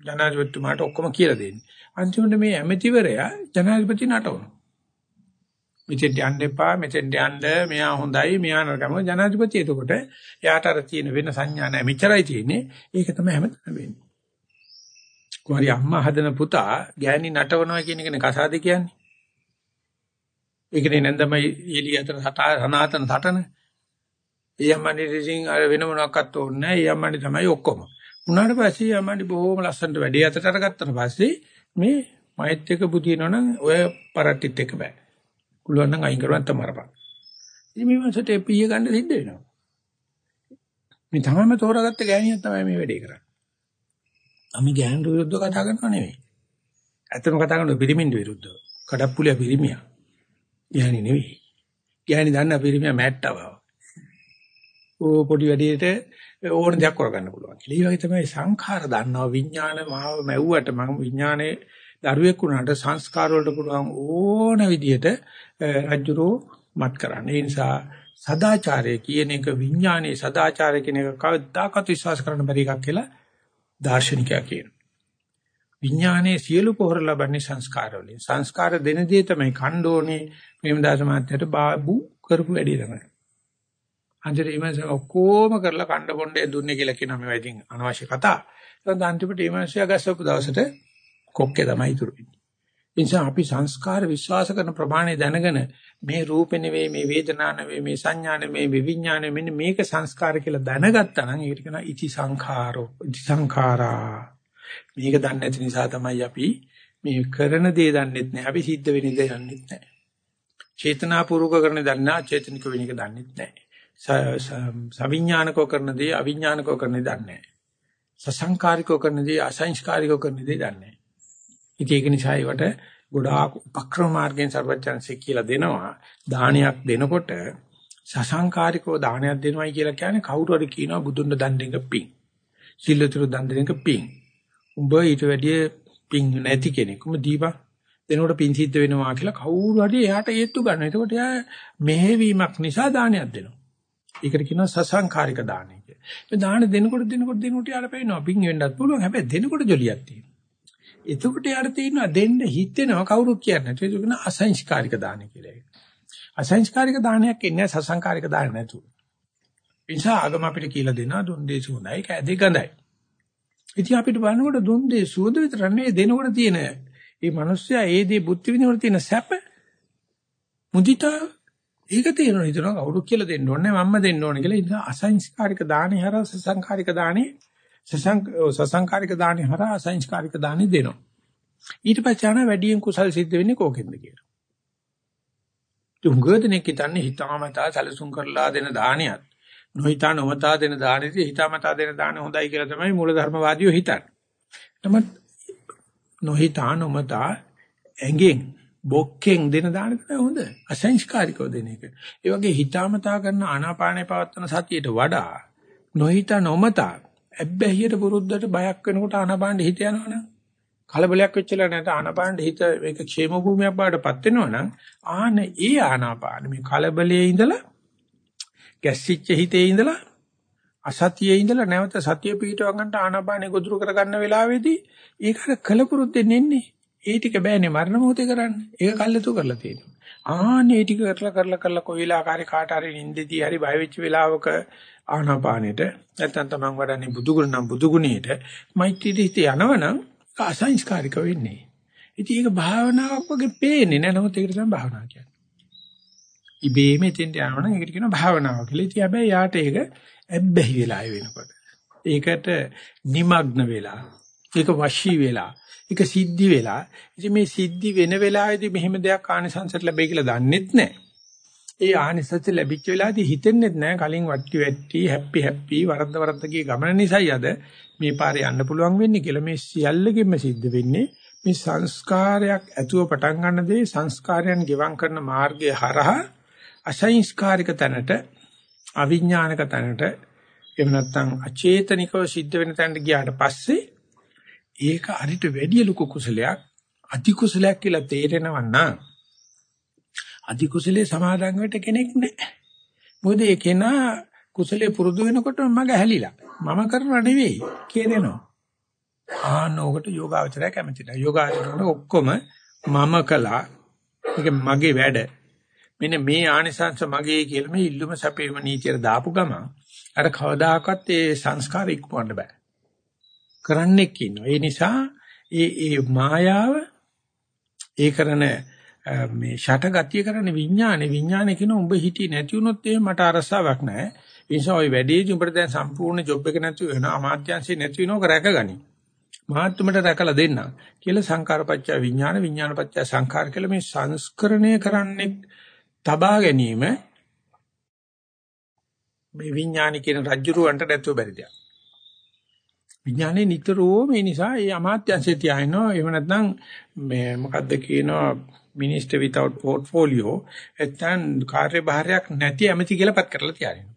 ජනාධිපතිතුමාට ඔක්කොම කියලා දෙන්නේ. අන්තිමට මේ ඇමතිවරයා ජනාධිපති නටවනවා. මෙතෙන්ට යන්න එපා මෙතෙන්ට යන්න මෙයා හොඳයි මෙයා නරකම ජනාධිපති එතකොට එයාට අර තියෙන වෙන සංඥා නැහැ මෙච්චරයි තියෙන්නේ ඒක තමයි හැමතැනම වෙන්නේ කුමාරි අම්මා හදන පුතා ගෑණි නටවනවා කියන එකනේ කසාද කියන්නේ ඒකනේ නැන්දමයි එළිය අතර සනාතන සටන ඒ අම්මනේ ඉතින් අර වෙන මොනක්වත් ඕනේ නැහැ ඒ අම්මනේ තමයි ඔක්කොම උනාට පස්සේ අම්මනේ බොහොම ලස්සනට වැඩේ අතට අරගත්තට පස්සේ මේ මෛත් එක බුදිනවනම් ඔය පරට්ටිත් එක බෑ පුළුවන් නම් අයින් කරවන්න තමරපන්. ඉතින් මේ මාසට එපිය ගන්න සිද්ධ වෙනවා. මේ තමයිම තෝරාගත්ත ගෑණියක් තමයි මේ වැඩේ කරන්නේ. අපි ගෑනු විරුද්ධව කතා කරනව නෙවෙයි. ඇත්තම කතා කරන්නේ පිරිමින්ට විරුද්ධව. කඩප්පුලිය පිරිමියා. ගෑණි නෙවෙයි. ගෑණි දන්න පිරිමියා මැට්ටව. ඕ පොඩි වැඩේට ඕන දෙයක් කරගන්න පුළුවන්. ඒ වගේ තමයි සංඛාර දන්නවා විඥාන මාව මැව්වට මම විඥානේ දරුවෙක් වුණාට සංස්කාර වලට පුළුවන් ඕන විදියට රජුරෝ මත් කරන්න. ඒ නිසා සදාචාරය කියන එක විඥානයේ සදාචාරය කියන එක කවදාකවත් විශ්වාස කරන්න බැරි එකක් කියලා දාර්ශනිකයා කියනවා. විඥානයේ සියලු පොහොර ලබන්නේ සංස්කාර වලින්. සංස්කාර දෙන දේ තමයි ඛණ්ඩෝනේ ප්‍රේමදාස මහත්තයට බාබු කරපු වැඩේ තමයි. අන්තිමට ඊමණස ඔක්කොම කරලා කණ්ඩ පොණ්ඩේ දුන්නේ කියලා කියනවා මේවා ඉතින් අනවශ්‍ය කතා. ඊට අන්තිමට ඊමණසයා ගස්සපු දවසට කොක්කේ තමයි ඉතුරු වෙන්නේ. ඒ නිසා අපි සංස්කාර විශ්වාස කරන ප්‍රමාණය දැනගෙන මේ රූපේ නෙවෙයි මේ වේදනා නෙවෙයි මේ සංඥා නෙවෙයි මේ විඥාන මෙන්න මේක සංස්කාර කියලා දැනගත්තා නම් ඒකට කියනවා ඉති සංඛාරෝ ඉති සංඛාරා. මේක දන්නේ නැති නිසා තමයි අපි මේ කරන දේ දන්නෙත් නැහැ. අපි සිද්ධ වෙන දේ දන්නෙත් නැහැ. චේතනාපූර්වක කරන දන්නා චේතනික වෙන එක දන්නෙත් නැහැ. සවිඥානිකව කරන දේ අවිඥානිකව කරන දේ දන්නේ නැහැ. සසංකාරිකව කරන දේ අසංස්කාරිකව කරන දේ දන්නේ නැහැ. ඉතින් ඒක නිසා ඒවට ගොඩාක් උපක්‍රම මාර්ගයෙන් ਸਰවඥාන්සේ කියලා දෙනවා. දානයක් දෙනකොට සසංකාරිකව දානයක් දෙනවයි කියලා කියන්නේ කවුරු හරි කියනවා බුදුන් දන් දෙන්න පිං. සිල්ලතුරු දන් දෙන්න පිං. උඹ ඊට වැඩිය පිං නැති කෙනෙක්. උඹ දීපන් දෙනකොට පිං සිද්ධ වෙනවා කියලා කවුරු හරි එයාට හේතු ගන්න. එතකොට එයා මෙහෙවීමක් නිසා දානයක් දෙනවා. ඒකට කියනවා සසංකාරික දානය කියලා. මේ දාන දෙනකොට දෙනකොට දෙනකොට යාර පේනවා පිං වෙන්නත් පුළුවන්. හැබැයි දෙනකොට ජොලියක් තියෙනවා. එතකොට යාර තියෙනවා දෙන්න හිතෙනවා කවුරුත් කියන්නේ නැතු. ඒක කියන අසංස්කාරික දාන කියලා ඒක. අසංස්කාරික දානයක් ඉන්නේ සසංකාරික දාන නැතු. නිසා ආගම අපිට කියලා දෙනවා දුන් දේ සුවඳයි කැදේ ගඳයි. ඉතින් අපිට බලනකොට දුන් දේ සුවඳ විතර නෙවෙයි දෙනකොට තියෙන මේ මිනිස්සයා ඒ දේ බුද්ධ විදිනකොට තියෙන සැප මුදිතා ඒක තේරෙනවා හිතනවා කවුරු කියලා දෙන්න ඕනේ මම්ම දෙන්න ඕනේ කියලා. ඒ නිසා අසංස්කාරික දානේ හර සසංකාරික දානේ සසංකාරික දානේ හරහා අසංස්කාරික දානේ දෙනවා. ඊට පස්සේ ආන වැඩියෙන් කුසල් සිද්ධ වෙන්නේ කෝකෙන්ද කියලා. තුංගදෙනෙක් හිතන්නේ හිතාමතා සැලසුම් කරලා දෙන දානියත් නොහිතා නොමතා දෙන දානෙට හිතාමතා දෙන දාන හොඳයි කියලා තමයි මූලධර්මවාදීෝ හිතන්නේ. නමුත් නොහිතා නොමතා ඇඟෙන් බොක්කෙන් දෙන දාන තමයි හොඳ. අසංස්කාරිකව දෙන එක. ඒ වගේ හිතාමතා කරන ආනාපානේ පවත්තන සතියට වඩා නොහිතා නොමතා ඇබ්බැහියට පුරුද්දට බයක් වෙනකොට ආනපාන හිත යනවනම් කලබලයක් වෙච්චලා නැත ආනපාන හිත මේක ക്ഷേම භූමියක් බවටපත් වෙනවනම් ආන ඒ ආනාපාන මේ කලබලයේ ඉඳලා ගැස්සිච්ච හිතේ ඉඳලා අසතියේ ඉඳලා නැවත සතිය පිටව ගන්නට ආනාපානෙ ගොදුරු කරගන්න වෙලාවේදී ඒක අර කලපුරුද්දෙන් එන්නේ ඒ ටික බෑනේ මරණ මොහොතේ කරන්න ඒක කල්ලාතු කරලා තියෙනවා ආනේ ටික කරලා කරලා කරලා කොයි වෙලාවකාරී කාට හරි නිින්දෙදී හරි බය වෙච්ච වෙලාවක ආනාපානෙට නැත්නම් තමන් වඩන්නේ බුදුගුණ නම් බුදුගුණේට මෛත්‍රීට හිත යනවනම් අසංස්කාරික වෙන්නේ. ඉතින් ඒක භාවනාවක් වගේ පේන්නේ නෑ නමුත් ඒකට තමයි භාවනාව කියන්නේ. ඉබේම එතෙන්ට යනවනම් ඒකට කියනවා භාවනාව කියලා. ඉතින් හැබැයි යාට ඒක ඇබ්බැහි වෙලා වෙනකොට. ඒකට নিমগ্ন වෙලා. ඒක වශී වෙලා. ඒක සිද්ධි වෙලා. ඉතින් මේ සිද්ධි වෙන වෙලාවේදී මෙහෙම දෙයක් ආනිසංසට ලැබෙයි කියලා දන්නෙත් නැහැ. ඒ ආනිසංස ලැබිච්ච වෙලාවේදී හිතෙන්නේ නැහැ කලින් වට්ටි වැට්ටි හැප්පි හැප්පි වරද්ද වරද්ද ගිය ගමන නිසායි අද මේ පාරේ යන්න පුළුවන් වෙන්නේ කියලා මේ සියල්ලකින්ම සිද්ධ වෙන්නේ මේ සංස්කාරයක් ඇතුව පටන් ගන්න දේ සංස්කාරයන් ගෙවම් කරන මාර්ගය හරහා අසංස්කාරික තැනට අවිඥානික තැනට එහෙම නැත්නම් අචේතනිකව සිද්ධ වෙන තැනට ගියාට පස්සේ ඒක අරිට වැඩි ලොකු කුසලයක් අධි කුසලයක් කියලා තේරෙනවා නම් අධි කුසලයේ සමාදන් වෙට කෙනෙක් නැහැ. මොකද ඒ කෙනා කුසලයේ පුරුදු වෙනකොට මග හැලිලා. මම කරනවා නෙවෙයි කියනවා. ආනෝකට යෝගාවචරය කැමති නැහැ. යෝගාවචරයට ඔක්කොම මම කළා. ඒක මගේ වැඩ. මෙන්න මේ ආනිසංශ මගේ කියලා මේ ඉල්ලුම සැපේම නීතියට දාපු ගමන් අර කවදාකවත් ඒ සංස්කාර ඉක්මවන්න බෑ. කරන්නෙක් ඉන්නවා. ඒ නිසා ඒ ඒ මායාව ඒ කරන මේ ෂටගතිය කරන විඥානේ විඥානේ කියන උඹ හිටියේ නැති වුණොත් එහෙම මට අරසාවක් නැහැ. ඒ නිසා ওই වැඩේදී උඹට දැන් සම්පූර්ණ ජොබ් එක නැති වෙනවා. අමාත්‍යාංශේ නැති වෙනවක රැකගනි. මහත්තුමට රැකලා දෙන්න කියලා සංකාරපච්චය විඥාන විඥානපච්චය සංඛාර කියලා මේ සංස්කරණය කරන්නේ තබා ගැනීම මේ විඥානි කියන රජ්ජුරුවන්ට නැතුව බැරි දෙයක්. විඥානේ නිතරම ඒ නිසා ඒ අමාත්‍යංශය තියාිනවා එහෙම නැත්නම් මේ මොකද්ද කියනවා මිනිස්ටර් without portfolio එතන කාර්යභාරයක් නැති ඇමති කියලා පත් කරලා තියාරිනවා.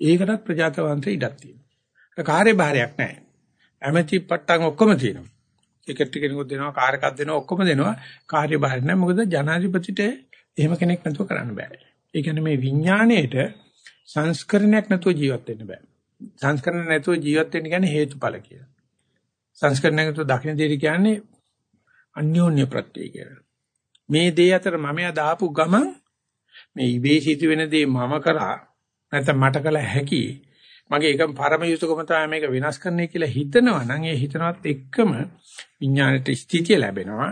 ඒකටත් ප්‍රජාතන්ත්‍රය ඉඩක් තියෙනවා. කාර්යභාරයක් නැහැ. ඇමති පට්ටම් ඔක්කොම තියෙනවා. ටිකට් කෙනෙකුත් දෙනවා කාර් එකක් දෙනවා ඔක්කොම දෙනවා කාර්යභාරය නැහැ. මොකද ජනාධිපතිට එහෙම කෙනෙක් නැතුව කරන්න බෑ. ඒ කියන්නේ මේ විඥාණයට සංස්කරණයක් නැතුව ජීවත් වෙන්න බෑ. සංස්කරණ නැතුව ජීවත් වෙන්න කියන්නේ හේතුඵල කියලා. සංස්කරණයක් නැතුව දකින්න දෙය කියන්නේ අන්‍යෝන්‍ය ප්‍රත්‍යය කියලා. මේ දේ අතර මම දාපු ගමන් මේ ඉබේ සිදු වෙන දේ මම කරා නැත්නම් මට කළ හැකි මගේ එකම පරම යුතුයකම තමයි මේක විනාශ කරන්නයි කියලා හිතනවා නම් ඒ හිතනවත් එක්කම විඥාණයට ස්ථිතිය ලැබෙනවා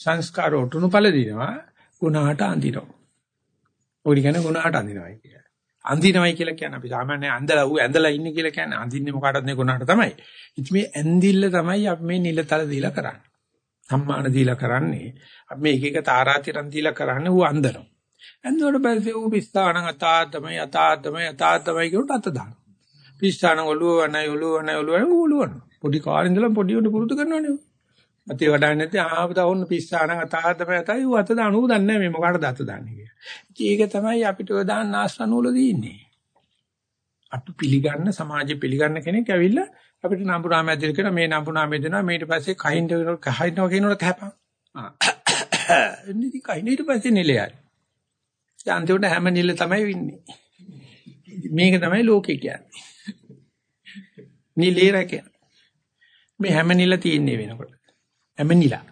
සංස්කාර ඔටුනුපල දිනවා ගුණාට අඳිනවා. ඔය කියන්නේ ගුණාට අඳිනවයි කියන්නේ. අඳිනවයි කියලා කියන්නේ අපි සාමාන්‍ය ඇඳලා ඌ ඇඳලා ඉන්නේ කියලා කියන්නේ අඳින්නේ මොකටද නේ ගුණාට තමයි. ඉතින් මේ ඇඳිල්ල තමයි අපි මේ නිලතල දීලා කරන්නේ. සම්මාන දීලා කරන්නේ. අපි මේ එක එක තාරාතිරම් දීලා කරන්නේ ඌ අඳනවා. ඇඳුවට පස්සේ ඌ පිස්සාන අතාත්තමයි අතාත්තමයි අතාත්තමයි කියනට අත දානවා. පිස්සාන ඔළුව වනයි ඔළුව වනයි ඔළුව වනයි පොඩි කාලේ ඉඳලා පොඩි උඩ පුරුදු කරනවනේ. අතේ වඩන්නේ නැති ආවද වොන්න පිස්සාන අතාත්තම යතයි ඌ අත දාන දන්නේ මේ මොකටද අත දාන්නේ කියලා. ඒක තමයි අපිට ඔය දාන්න ආස්තනවල දීන්නේ. අපි පිළිගන්න සමාජෙ පිළිගන්න කෙනෙක් ඇවිල්ලා අපිට නම්බුනාම ඇදලා කරන මේ නම්බුනාම දෙනවා ඊට පස්සේ කහින්ද කහින්නවා කියනකොට කහපන්. ආ. එන්නේ කහින් ඊට පස්සේ නිලයයි. අන්තිමට හැම නිල තමයි වින්නේ. මේක තමයි ලෝකේ කියන්නේ. නිලේ රැක. මේ හැම නිල තියෙන්නේ වෙනකොට. ඇමනිලා.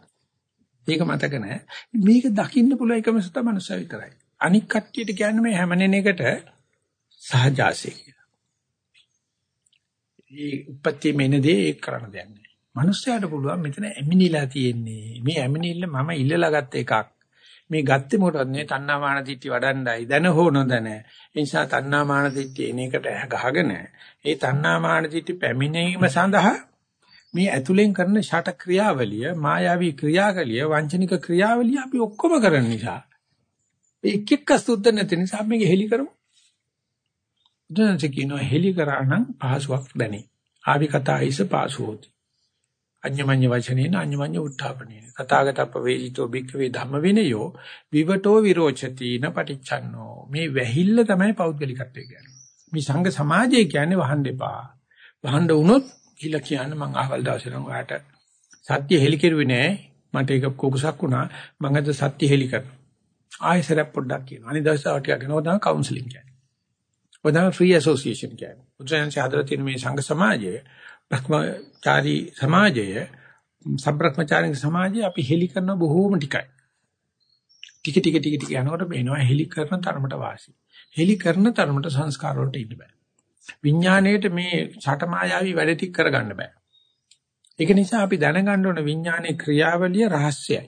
ඒක මතක නැහැ. මේක දකින්න පුළුවන් එකම සත මනුස්සය විතරයි. අනික් කට්ටියට කියන්නේ මේ හැමනෙන එකට සහජාසය කියලා. ඒ උපත්ති මෙනදී ඒක කරන්න දෙයක් නැහැ. මනුස්සයාට පුළුවන් මෙතන ඇමිනිලා තියෙන්නේ. මේ ඇමිනිල්ල මම ඉල්ලලා ගත්ත එකක්. මේ ගත්තේ මොකටද මේ තණ්හාමාන දිට්ඨි වඩන්නයි දැන හෝ නොදැන. ඒ නිසා තණ්හාමාන දිට්ඨි එන එකට ගහගෙන ඒ තණ්හාමාන දිට්ඨි පැමිණීම සඳහා මේ ඇතුලෙන් කරන ෂට ක්‍රියාවලිය මායාවී ක්‍රියාවලිය වංචනික ක්‍රියාවලිය අපි ඔක්කොම කරන නිසා එක් එක්ක සුද්ධ නැති නිසා මේක හෙලි කරමු. දැනට කියනවා හෙලි කරා නම් පහසුවක් දැනේ. ආවි කතායිස පාසුවෝති අඤ්ඤමඤ්ඤ වචනේන අඤ්ඤමඤ්ඤ උත්ථාපනේන තථාගතප්ප වේදිතෝ භික්ඛවේ ධම්ම විනයෝ විවටෝ විරෝචති න පටිච්චන්නෝ. මේ වැහිල්ල තමයි පෞද්ගලිකත්වය කියන්නේ. මේ සංඝ සමාජය කියන්නේ වහන්න එපා. වහන්න වුණොත් කියලා කියන්නේ මං අහවල් දවසේ නම් ඔයාට සත්‍ය හෙලි කෙරුවේ නෑ. මට ඒක කුකුසක් වුණා. මං අද සත්‍ය හෙලි කරනවා. ආයෙසරක් පොඩ්ඩක් කියනවා. අනිත් දවසේ තව ටිකක් යනවා. තමයි කවුන්සලින් කියන්නේ. ඔය තමයි ෆ්‍රී ඇසෝසියේෂන් කියන්නේ. උත්සාහයෙන් හදලා තියෙන මේ සංඝ සමාජය භ්‍රමචාරී සමාජය සම්බ්‍රහ්මචාරික සමාජය අපි හෙලි කරන බොහෝම ටිකයි. ටික ටික ටික ටික යනකොට මේනවා හෙලි කරන තරමට වාසි. හෙලි කරන තරමට සංස්කාර වලට ඉන්න බෑ. විඥාණයට මේ ඡටමායාවී වැඩ ටික කරගන්න බෑ. ඒක නිසා අපි දැනගන්න ඕන විඥානයේ ක්‍රියාවලිය රහස්‍යයි.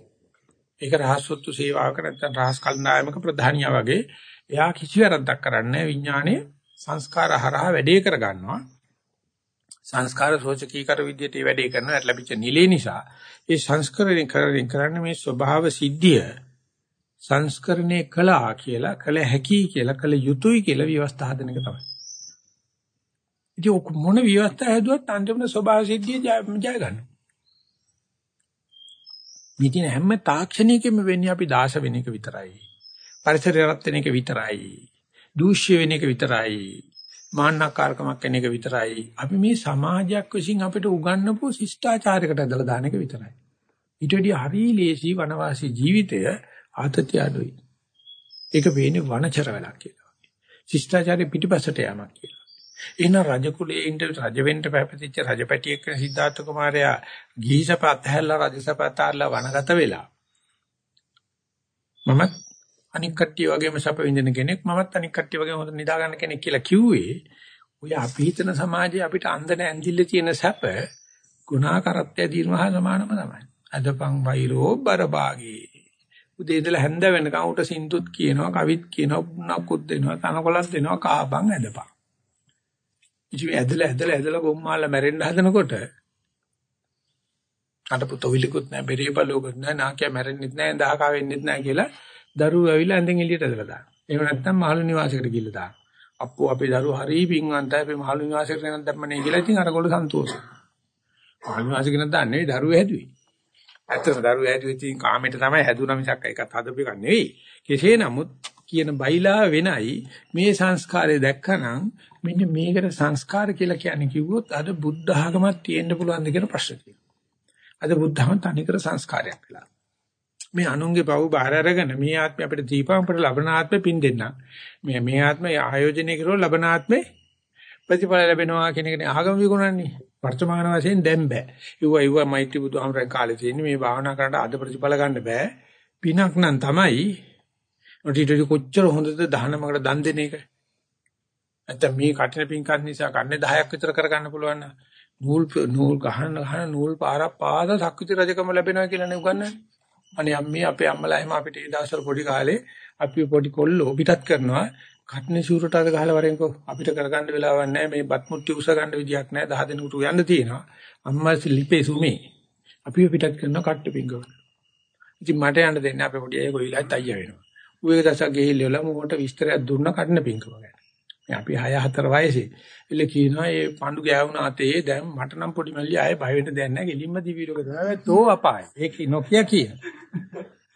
ඒක රහස්සොත්තු සේවාවක නැත්නම් රහස් කල්නායමක ප්‍රධානියා වගේ එයා කිසි වැරද්දක් කරන්නේ විඥානයේ සංස්කාර හරහා වැඩේ කරගන්නවා. සංස්කාර සෝචකීකර විද්‍යට මේ වැඩේ කරනවා ලැබිච්ච නිලේ නිසා ඒ සංස්කරණය කරමින් කරන්නේ මේ ස්වභාව සිද්ධිය සංස්කරණය කළා කියලා කළ හැකි කියලා කළ යුතුයි කියලා ව්‍යවස්ථා හදන එක තමයි. ඉතින් ඔක මොන විවස්ථා හැදුවත් අන්තිමට ස්වභාව සිද්ධිය ජය ගන්නවා. මිදින හැම තාක්ෂණයකම වෙන්නේ අපි දාස වෙන එක විතරයි. පරිසරය රත් වෙන එක විතරයි. දූෂ්‍ය වෙන එක විතරයි. මාන්නකාරකමක් වෙන එක විතරයි. අපි මේ සමාජයක් විසින් අපිට උගන්වපු ශිෂ්ටාචාරයකට ඇදලා දාන එක විතරයි. ඊට වඩා හරි ලේසි වනවාසී ජීවිතය ආතතිය අඩුයි. ඒක වෙන්නේ වනචර වෙලක් කියලා. ශිෂ්ටාචාරය පිටිපසට යamak කියලා. එන රජ කුලයේ ඉඳ රජ වෙන්න පැපතිච්ච රජපැටියෙක් සිද්ධාර්ථ කුමාරයා ගිහිසප අතහැරලා රජසප අතහැරලා වනගත වෙලා මම අනික් කට්ටිය වගේම සැප විඳින කෙනෙක් මමත් අනික් කට්ටිය වගේම හොඳ නිදා ගන්න කෙනෙක් කියලා කිව්වේ ඔය අපි හිතන සමාජයේ අපිට අන්දන ඇඳිල්ල තියෙන සැප ගුණාකරත්වය දිනවහා සමානම තමයි. අදපන් වෛරෝ බරභාගේ. උදේ ඉඳලා හැන්ද වෙනකන් උට සින්දුත් කියනවා කවිත් කියනවා පුණක්කුත් දෙනවා තනකොලක් දෙනවා කාපන් ඇදපන්. ඉතින් ඇදලා ඇදලා ඇදලා ගොම්මාලා මැරෙන්න හදනකොට අට පුතවිලිකුත් නැහැ බෙරියපලුකුත් නැහැ නාකිය මැරෙන්නෙත් නැහැ දහකා වෙන්නෙත් නැහැ කියලා දරුවෝ ඇවිල්ලා ඇඳෙන් එළියට ඇදලා දානවා. එහෙම නැත්නම් මහලු නිවාසයකට ගිහිල්ලා දානවා. අප්පෝ අපේ දරුවෝ හරි පින්වන්තයි අපි මහලු නිවාසයකට යන දැම්මනේ කියලා ඉතින් අරගොල්ලෝ සන්තෝෂයි. මහලු නිවාසයකට දාන්නේ දරුවෝ හැදුවේ. ඇත්තටම දරුවෝ හැදුවේ ඉතින් කාමයට තමයි හැදුනා මිසක් ඒකත් හදපු එකක් නෙවෙයි. කෙසේ නමුත් කියන බයිලා වෙනයි මේ සංස්කාරය දැක්කනම් මෙන්න මේකට සංස්කාර කියලා කියන්නේ කිව්වොත් අද බුද්ධ ආගමක් තියෙන්න පුළුවන්ද කියන ප්‍රශ්න තියෙනවා. අද බුද්ධහම තනිකර සංස්කාරයක් වෙලා. මේ අනුන්ගේ පව් බාහිර අරගෙන මේ ආත්මය අපිට දීපම් අපිට ලබන ආත්මෙ පින් දෙන්න. මේ මේ ආත්මය ආයෝජනය කරලා ලබන ආත්මෙ ප්‍රතිඵල ලැබෙනවා කියන එකනේ ආගම විගුණන්නේ. වර්තමාන වශයෙන් දැන් බෑ. ඉුව ඉුව මෛත්‍රී බුදුහාමරේ කාලේ තියෙන්නේ මේ භාවනා කරනට අද ප්‍රතිඵල ගන්න බෑ. පිනක් නම් තමයි. ඔටිටි කොච්චර හොඳද දහනමකට දන් දෙන එක. නැත්නම් මේ කටින පින්කත් නිසා කන්නේ 10ක් විතර කරගන්න පුළුවන් නම් නූල් නූල් ගහන ගහන නූල් පාරක් පාද සක්විති රජකම ලැබෙනවා කියලා නේ උගන්වන්නේ. අනේ අම්මේ අපේ අම්මලා එහෙම අපිට ඒ දවස්වල පොඩි කාලේ අපි පොඩි කොල්ලෝ පිටත් කරනවා. කට්නේ ෂූරට අද ගහලා වරෙන්කෝ අපිට කරගන්න වෙලාවක් නැහැ. මේ බත් මුට්ටි උස ගන්න විදියක් නැහැ. 10 දිනකට යන්න තියෙනවා. අම්මා ලිපේ සුමේ. අපි පිටත් කරන කට්ට පිංගව ඉතින් මට යන්න දෙන්නේ අපේ පොඩි අය කොයිලත් අයියා වෙනවා. ඌ එක දවසක් ගිහිල්ලා මොකට විස්තරයක් දුන්න කට්න පිංගව ගැන. අපි 6 4 වයසේ. එළ කියනවා ඒ පඳු ගෑවුන අතේ දැන් මට නම් පොඩි මල්ලි ආයේ බය වෙන්න දෙයක් නැහැ. ගෙලින්ම දිවිලක තමයි. තෝ අපාය. ඒක නොකිය කියන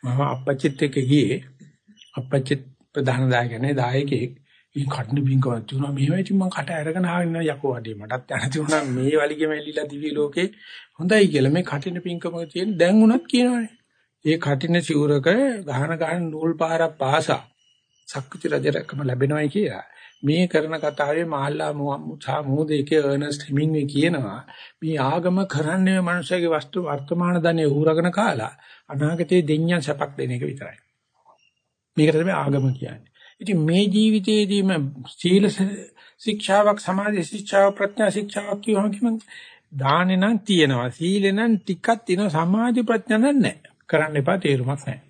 මම අපච්චිත් එක්ක ගියේ. අපච්චිත් ප්‍රධාන දායකනේ දායකෙක් ඊ කඩන බින්කවක් තුනා මෙහෙම ඉතින් මම කට අරගෙන ආගෙන යකෝ වඩේ මටත් යන තිබුණා. මේ වලිගෙම එල්ලිලා දිවි ලෝකේ හොඳයි කියලා. මේ කටින පින්කමක තියෙන දැන් උනත් කියනවනේ. ඒ කටින සිවුරක ගහන ගහන නූල් පාරක් පාසා සක්විති රජරකම ලැබෙනවයි කියලා. මේ කරන කතාවේ මහල්ලා මුසා මොහොතේක අර්නස්ට් හිමින්ගේ කියනවා මේ ආගම කරන්නේ මනුස්සයගේ වස්තු වර්තමාන ධනෙ උහුරගෙන කාලා අනාගතයේ දෙඤ්ඤන් සැපක් දෙන එක විතරයි. මේකට තමයි ආගම කියන්නේ. ඉතින් මේ ජීවිතයේදීම සීල ශික්ෂාවක් සමාධි ශික්ෂාවක් ප්‍රඥා ශික්ෂාවක් කියවම කිමන් දානේ නම් තියෙනවා සීලේ නම් ටිකක් තියෙනවා සමාධි ප්‍රඥා නැහැ. කරන්න එපා තේරුමක් නැහැ.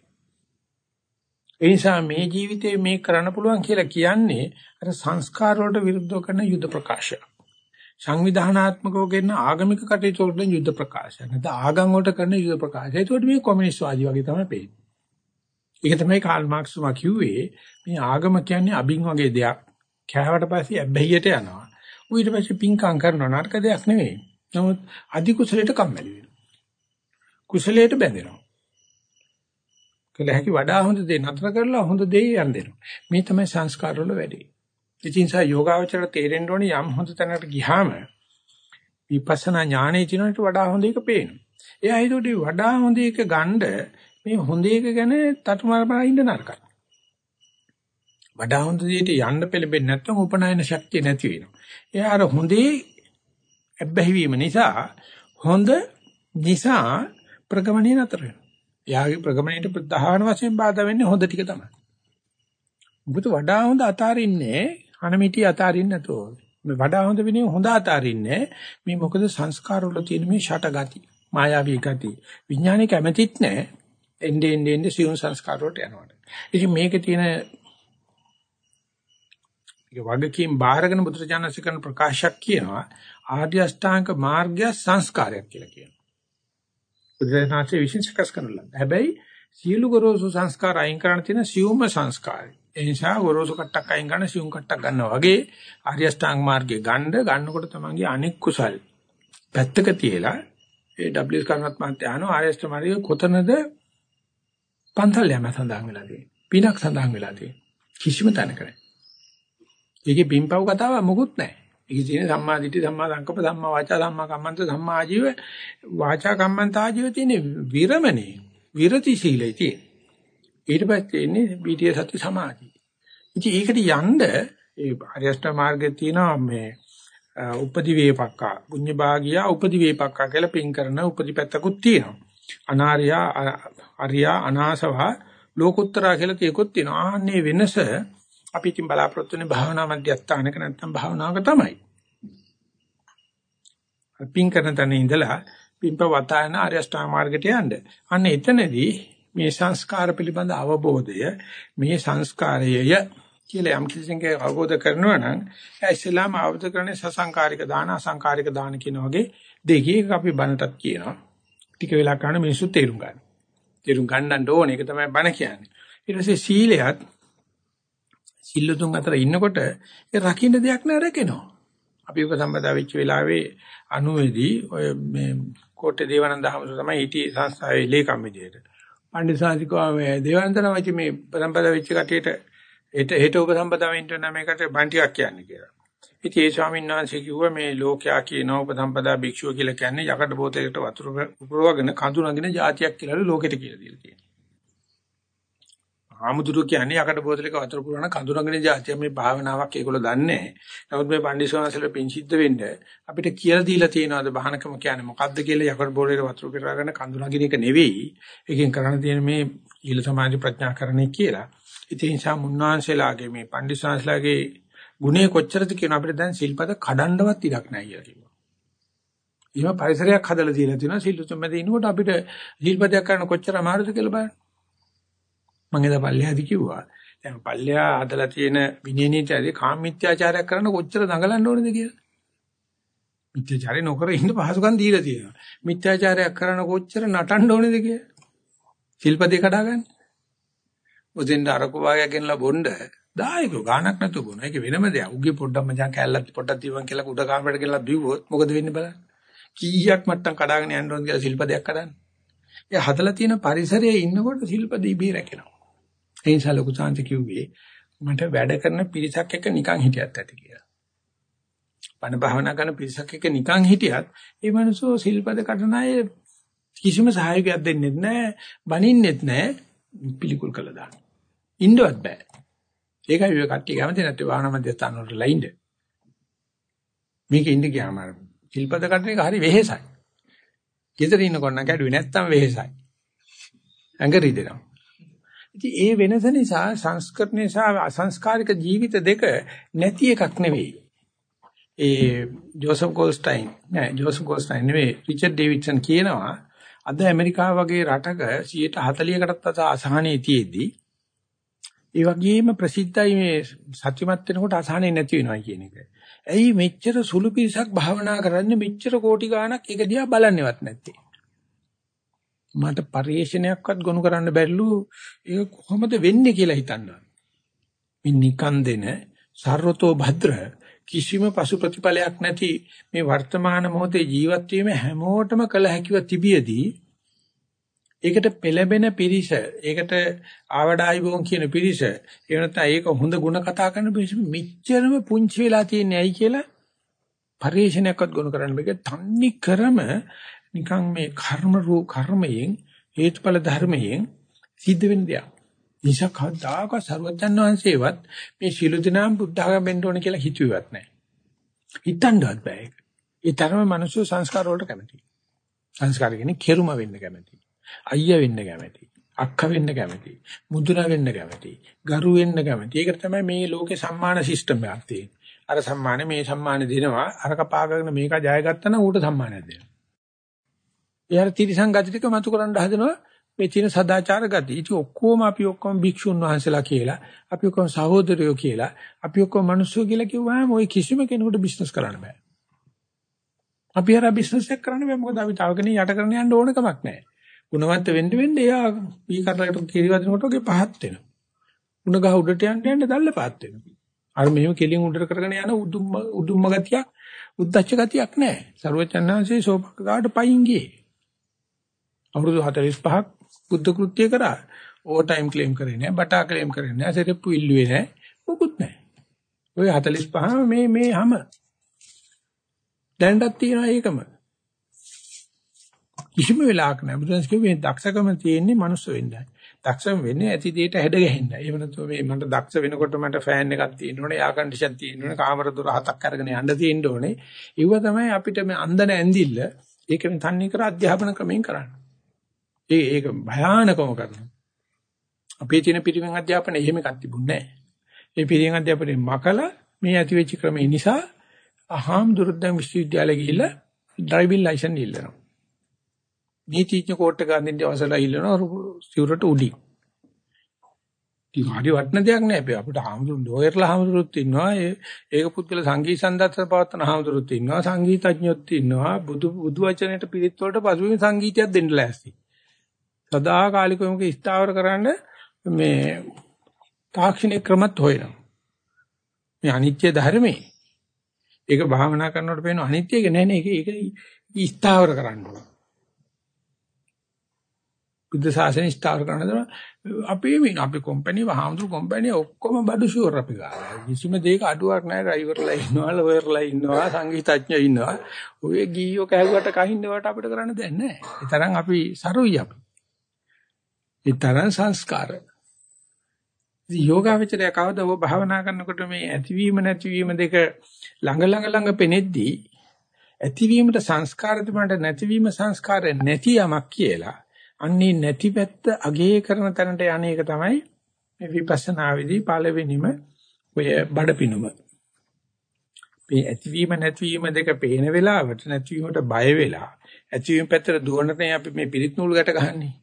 ඒ නිසා මේ ජීවිතේ මේ කරන්න පුළුවන් කියලා කියන්නේ අර සංස්කාර වලට විරුද්ධව කරන යුද්ධ ප්‍රකාශය. සංවිධානාත්මකව කරන ආගමික කටයුතු වලට යුද්ධ ප්‍රකාශය. නැත්නම් ආගම් වලට කරන යුද්ධ ප්‍රකාශය. ඒකට මේ කොමියුනිස්ට් වාදී වගේ තමයි පේන්නේ. ඒක තමයි කාල් මාක්ස් තුමා කිව්වේ මේ ආගම කියන්නේ අබින් වගේ දෙයක්. කෑවට පස්සේ ඇබ්බැහියට යනවා. ඌ ඊට පස්සේ පිංකම් කරනවා නරක දෙයක් නෙවෙයි. නමුත් අධි කුසලයට කම්මැලි වෙනවා. කුසලයට බැඳෙනවා. කළ හැකි වඩා හොඳ දේ නතර කරලා හොඳ දේ යන් දෙනවා. මේ තමයි සංස්කාර වල වැඩි. ඉතින් සා යෝගාවචර තේරෙන්න ඕනේ යම් හොඳ තැනකට ගියාම විපස්සනා ඥානෙ දිනනට වඩා හොඳ එක පේනවා. එයා හිතුවට වඩා හොඳ එක ගන්න මේ හොඳ එක ගැන තතුමාරපා ඉන්න නරකයි. වඩා හොඳ දෙයට යන්න පෙළඹෙන්නේ නැත්නම් උපනායන ශක්තිය නැති වෙනවා. එයා අර හොඳේ අබ්බැහි වීම නිසා හොඳ නිසා ප්‍රගමණය නතර වෙනවා. එයාගේ ප්‍රගමණයට ප්‍රධාන වශයෙන් බාධා වෙන්නේ හොඳ ටික තමයි. මොකද වඩා හොඳ අතාරින්නේ අනමිටි අතාරින්නේ නැතෝ. මේ වඩා හොඳ වෙන්නේ හොඳ අතාරින්නේ මේ මොකද සංස්කාර වල තියෙන මේ ෂටගති මායාවී ගති විඥානේ කැමැතිත් නැහැ. එnde ende ende සියුම් සංස්කාර වලට යනවාට. ඉතින් මේකේ තියෙන ඒක වගකීම් බාහිරගෙන බුදුරජාණන්සේ කරන ප්‍රකාශයක් කියනවා ආර්ය අෂ්ටාංග මාර්ගය සංස්කාරයක් කියලා කියනවා. බුදුරජාණන්සේ විශේෂකස් කරනවා. හැබැයි සියලු ගොරෝසු සංස්කාර අයින් කරන්න තියෙන සියුම්ම සංස්කාරය. ඒ නිසා ගොරෝසු කට්ටක් අයින් කරන සියුම් කට්ටක් ගන්නවා වගේ ආර්ය අෂ්ටාංග මාර්ගයේ ගන්න ගන්නකොට තමන්ගේ අනික් කුසල් පැත්තක තියලා ඒ ඩබ්ලිව් කරනත් මම අහනවා ආර්ය අෂ්ටාංග මාර්ගයේ කොතනද පන්තල් යම සඳහන් වෙලා තියෙන්නේ. පිනක් සඳහන් වෙලා තියෙන්නේ. කිසිම තැනක නැහැ. ඒකේ පින්පව් කතාව මොකුත් නැහැ. ඒකේ තියෙන සම්මා දිට්ඨි සම්මා සංකප්ප සම්මා වාචා සම්මා කම්මන්ත සම්මා ආජීව වාචා කම්මන්ත ආජීව තියෙන විරමණේ විරති සීලයි තියෙන්නේ. ඊට පස්සේ ඉන්නේ බීටිය සති සමාධි. ඉතින් ඒකට යන්න ඒ අරියෂ්ඨ මාර්ගයේ තියෙනවා මේ උපදි වේපක්කා පුඤ්ඤ භාගියා උපදි වේපක්කා කියලා පින් කරන උපදි පැත්තකුත් තියෙනවා. අනාර්යා අරියා අනාසවා ලෝකුත්තරා කියලා තියකොත් තියෙනවා. ආන්නේ වෙනස අපි ඉතින් බලාපොරොත්තු වෙන්නේ භාවනා මධ්‍යස්ථානක නැත්නම් භාවනාවක තමයි. පින් කරන තැන ඉඳලා පින්ප වතායන ආර්ය අෂ්ටාංග මාර්ගයට යන්න. අන්න එතනදී මේ සංස්කාර පිළිබඳ අවබෝධය මේ සංස්කාරයය කියලා යම් කිසිංගේ අවබෝධ කරනවා නම් ඉස්ලාම අවබෝධ කරන්නේ සසංකාරික දාන අසංකාරික දාන කියන වගේ දෙකේක අපි බණටත් කියනවා. ටික වෙලා කරන මිනිස්සු තේරුම් ගන්න. තේරුම් ගන්නන්න ඕනේ ඒක තමයි බණ කියන්නේ. ඊට පස්සේ සීලයත් සිල්ලුතුන් අතර ඉන්නකොට ඒ රකින්න දෙයක් නෑ රැකෙනවා. අපි උප සම්පදා වෙච්ච වෙලාවේ 90 දී ඔය මේ කෝට්ටේ දේවානන්ද හමුසු තමයි හිටියේ සංස්ථාවේ ලේකම් විදියට. පණ්ඩිතාසිකවා මේ දේවානන්ද නම් මේ සම්පදා වෙච්ච කටියට හෙට හෙට උප සම්පදා වෙන්න නම් මේකට බණ ටිකක් කියන්නේ කියලා. ඉතින් ඒ ස්වාමීන් වහන්සේ කිව්වා මේ ලෝකයා කියන උප සම්පදා භික්ෂුව කියලා කියන්නේ යකඩ බෝතලයකට වතුර පුරවගෙන කඳු නගින જાතියක් කියලා ලෝකෙට කියලා දීලා තියෙනවා. ආමුදුරු කියන්නේ යකඩ බෝතලයක වතුර පුරවන කඳුරගෙන જાතිය මේ භාවනාවක් ඒගොල්ලෝ දන්නේ නැහැ. නමුත් මේ පණ්ඩිතසෝනසල පින් සිද්ධ වෙන්න අපිට කියලා දීලා තියෙනවාද බහනකම කියන්නේ මොකද්ද කියලා යකඩ බෝලේට වතුර පුරවගෙන කඳුරගෙන එක නෙවෙයි. ඒකෙන් කරන්න තියෙන මේ ඊළ සමාධි ප්‍රඥා කරණේ කියලා. ඉතින් ඒ නිසා මුන්නාංශලාගේ මේ පණ්ඩිතසෝනසලාගේ ගුණේ කොච්චරද කියන අපිට දැන් සිල්පද කඩන්නවත් ඉඩක් නැහැ කියලා කිව්වා. ඊම පරිසරයක් හදලා දීලා තියෙනවා සිල්තුම් මැද ඉනකොට අපිට සිල්පදයක් කරන්න කොච්චර අමාරුද කියලා බලන්න. මම එදා පල්ලෙහාදී කිව්වා. දැන් පල්ලෙහා හදලා තියෙන විනය නීතියදී කාමීත්‍යාචාරයක් කරන්න කොච්චර දඟලන්න ඕනේද කියලා. මිත්‍යාචාරය නොකර ඉන්න පහසුකම් දීලා තියෙනවා. මිත්‍යාචාරයක් කරන්න කොච්චර නටන්න ඕනේද කියලා. ශිල්පදේ කඩාගන්න. උදෙන් අරකෝ වාගයක් ගෙනලා බොන්න දායකෝ ගානක් නැතුව බොන. ඒක වෙනම දෙයක්. උගේ පොඩ්ඩක් මචං කැල්ලක් පොඩ්ඩක් දීවන් කියලා උඩ කාමරයට ගෙනලා බිව්වොත් මොකද වෙන්නේ බලන්න. කීයක් මට්ටම් කඩාගෙන යන්න ඕනද කියලා ශිල්පදයක් කඩන්න. ඒ හදලා තියෙන පරිසරයේ ඉන්නකොට ශිල්පදී බී රැකෙනවා. ඒ නිසා ලොකු සාන්ති කිව්වේ මට වැඩ කරන පිරිසක් එක්ක නිකන් හිටියත් ඇති කියලා. පණ භාවනා කරන පිරිසක් එක්ක නිකන් හිටියත් ඒ මනුස්සෝ සිල්පද කටන අය කිසිම සහයෝගයක් දෙන්නේ නැහැ, බනින්නෙත් නැහැ, පිළිකුල් කළා දාන්න. ඉන්නවත් බෑ. ඒකයි ඔය කට්ටිය කැමති නැත්තේ වාහන මැදස්ථාන වලට ලයින්ද. මේක ඉන්න ගියාම සිල්පද කටන එක හරි වෙහෙසයි. ගෙදර ඉන්නකොට නම් කැඩුවේ නැත්තම් වෙහෙසයි. ඇඟ රිදෙනවා. ඉතින් ඒ වෙනස නිසා සංස්කරණය සහ අසංස්කාරික ජීවිත දෙක නැති එකක් නෙවෙයි. ඒ ජෝසප් ගෝල්ස්ටයින් නෑ ජෝසප් ගෝල්ස්ටයින් නෙවෙයි රිචඩ් ඩේවිඩ්සන් කියනවා අද ඇමරිකාව වගේ රටක 140කටත් අත අසහනයේ තියේදී ඒ වගේම ප්‍රසිද්ධයි මේ සත්‍යමත් වෙනකොට අසහනෙ නැති වෙනවා කියන එක. ඇයි මෙච්චර සුළු පිරිසක් භාවනා කරන්නේ මෙච්චර කෝටි ගාණක් එක දිහා බලන්නේවත් නැත්තේ? මට පරිේශනයක්වත් ගොනු කරන්න බැරිලු ඒක කොහොමද වෙන්නේ කියලා හිතන්නවා. මේ නිකන් දෙන සර්වතෝ භද්‍ර කිසිම පසු ප්‍රතිඵලයක් නැති මේ වර්තමාන මොහොතේ ජීවත් වීම හැමෝටම කළ හැකිව තිබියදී ඒකට පෙළඹෙන පිරිස ඒකට ආවඩායිබෝන් කියන පිරිස ඒ නැත්නම් ඒක හොඳ ಗುಣ කතා කරන පිරිස මෙච්චරම පුංචි වෙලා තියන්නේ ඇයි කියලා පරිේශනයක්වත් ගොනු කරන්න බෑ තන්නේ කරම නිකන් මේ කර්ම රූ කර්මයෙන් හේතුඵල ධර්මයෙන් සිද්ධ වෙන දෙයක්. නිසා කවදාක සර්වජන් වහන්සේවත් මේ ශිළු දිනාම් බුද්ධඝම වෙන්න ඕන කියලා හිතුවේවත් නැහැ. හිතන්නවත් බෑ ඒක. ඒ තරම මිනිස්සු සංස්කාර වලට කැමතියි. සංස්කාර කියන්නේ කෙරුම වෙන්න කැමතියි. අයියා වෙන්න කැමතියි. අක්ක වෙන්න කැමතියි. මුදුන වෙන්න කැමතියි. ගරු වෙන්න කැමතියි. ඒක තමයි මේ ලෝකේ සම්මාන සිස්ටම් එකක් තියෙන්නේ. අර සම්මානේ මේ සම්මානේ දෙනවා. අරක පාගගෙන මේක ජයගත්තා නම් ඌට සම්මානයක් දෙනවා. එයාට තිරිසන් ගති ටික මතු කරන්න හදනවා මේ තියෙන සදාචාර ගති. ඉතින් ඔක්කොම අපි ඔක්කොම භික්ෂුන් වහන්සේලා කියලා, අපි ඔක්කොම සහෝදරයෝ කියලා, අපි ඔක්කොම මිනිස්සු කියලා කිව්වම ওই කිසිම කෙනෙකුට බිස්නස් කරන්න බෑ. අපි හර බිස්නස් එක කරන්න බෑ මොකද අපි තව කෙනෙක් යට කරන්න යන්න ඕන කමක් නැහැ. ගුණවන්ත වෙන්න වෙන්න එයා වී කරලකට කිරිවදිනකොට ඔගේ පහත් වෙනවා. උණ ගහ උඩට යන්න යන්න දැල්ල පහත් වෙනවා. අර මෙහෙම කෙලින් උඩට කරගෙන යන උදුම්ම උදුම්ම ගතියක් උද්දච්ච ගතියක් නැහැ. සරුවචන්හන්සේ සෝපක්කාට පයින් ගියේ. අවුරුදු 45ක් බුද්ධ කෘත්‍ය කරා. ඕවර් ටයිම් ක්ලේම් කරේ නෑ, බටා ක්ලේම් කරේ නෑ, සෙරප්පු ඉල්ලුවේ නෑ, මොකුත් නෑ. ඔය 45 මේ මේ හැම දැනටත් තියෙනවා ඒකම. කිසිම වෙලාවක නෑ. බුදුන්ස් කිව්වේ දක්ෂකම තියෙන්නේ මනුස්ස වෙන්නයි. දක්ෂම වෙන්නේ ඇති දෙයට හැඩ ගැහෙන්නයි. එහෙම නැත්නම් මේ මට දක්ෂ වෙනකොට මට ෆෑන් එකක් තියෙන්න ඕනේ, එයා කන්ඩිෂන් තියෙන්න ඕනේ, කාමර දොර හතක් අරගෙන යන්න තියෙන්න ඕනේ. ඒව තමයි අපිට මේ අන්දන ඇඳිල්ල ඒකෙන් තන්නේ කර අධ්‍යාපන ක්‍රමයෙන් කරන්නේ. ඒ ඒක භයානකම කරනවා. අපේ තියෙන පිරිවෙන් අධ්‍යාපනයේ එහෙම එකක් තිබුණේ නැහැ. ඒ පිරිවෙන් අධ්‍යාපනයේ මකලා මේ ඇති වෙච්ච ක්‍රමේ නිසා අහම් දුරුද්දන් විශ්වවිද්‍යාලය ගිහිල්ලා ඩ්‍රයිවිං ලයිසන් ඉල්ලනවා. නීතිඥ කෝට්ට ගන්න අවසරලා ඉල්ලනවා සිවුරට උඩින්. ඉතින් හරි වටන දෙයක් නෑ අපි අපිට හාමුදුරු ලෝයර්ලා හාමුදුරුත් ඉන්නවා ඒ ඒක පුද්ගල සංගීත සම්දර්ශන පවත්වන හාමුදුරුත් ඉන්නවා සංගීතඥයොත් ඉන්නවා බුදු බුදු වචනයට පිළිත් වලට පසුබිම් සංගීතයක් දෙන්න ලෑස්ති සදාකාලිකවම ස්ථාවර කරන්න මේ තාක්ෂණික ක්‍රමත් හොයනවා. මේ අනිත්‍ය ධර්මයේ. ඒක භාවනා කරනකොට පේන අනිත්‍යක නෑ නේ. ඒක ඒක ස්ථාවර කරන්න ඕන. බුද්ධ ශාසනය ස්ථාවර කරන්න අපි මේ අපි කම්පැනි වහාමුදුරු කම්පැනි ඔක්කොම බඩු ෂුවර් අපි ගාලා. කිසිම දෙයක අඩුවක් නැහැ ඩ්‍රයිවර්ලා ඉන්නවා ලෝයර්ලා ඉන්නවා සංගීතඥයෝ ඉන්නවා. ඔය ගීයෝ කැහුවට කහින්නවට අපිට කරන්න දෙයක් නැහැ ඒ තරම් අපි සරුයි අපි. ඒ තරම් සංස්කාර යෝගාවචරය කවද ඔබ භාවනා කරනකොට මේ ඇතිවීම නැතිවීම දෙක ළඟ ළඟ ළඟ පෙනෙද්දී ඇතිවීමට සංස්කාර තිබුණාට නැතිවීම සංස්කාර නැති යමක් කියලා අන්නේ නැති පැත්ත අගේ කරන තැනට යන්නේක තමයි මේ විපස්සනාවේදී පළවෙනිම ඔය බඩපිනුම. මේ ඇතිවීම නැතිවීම දෙක පේන වෙලාවට නැතිවීමට බය වෙලා ඇතිවීම පැත්තට දුවනනේ අපි මේ පිරිත් නූල් ගැට ගහන්නේ.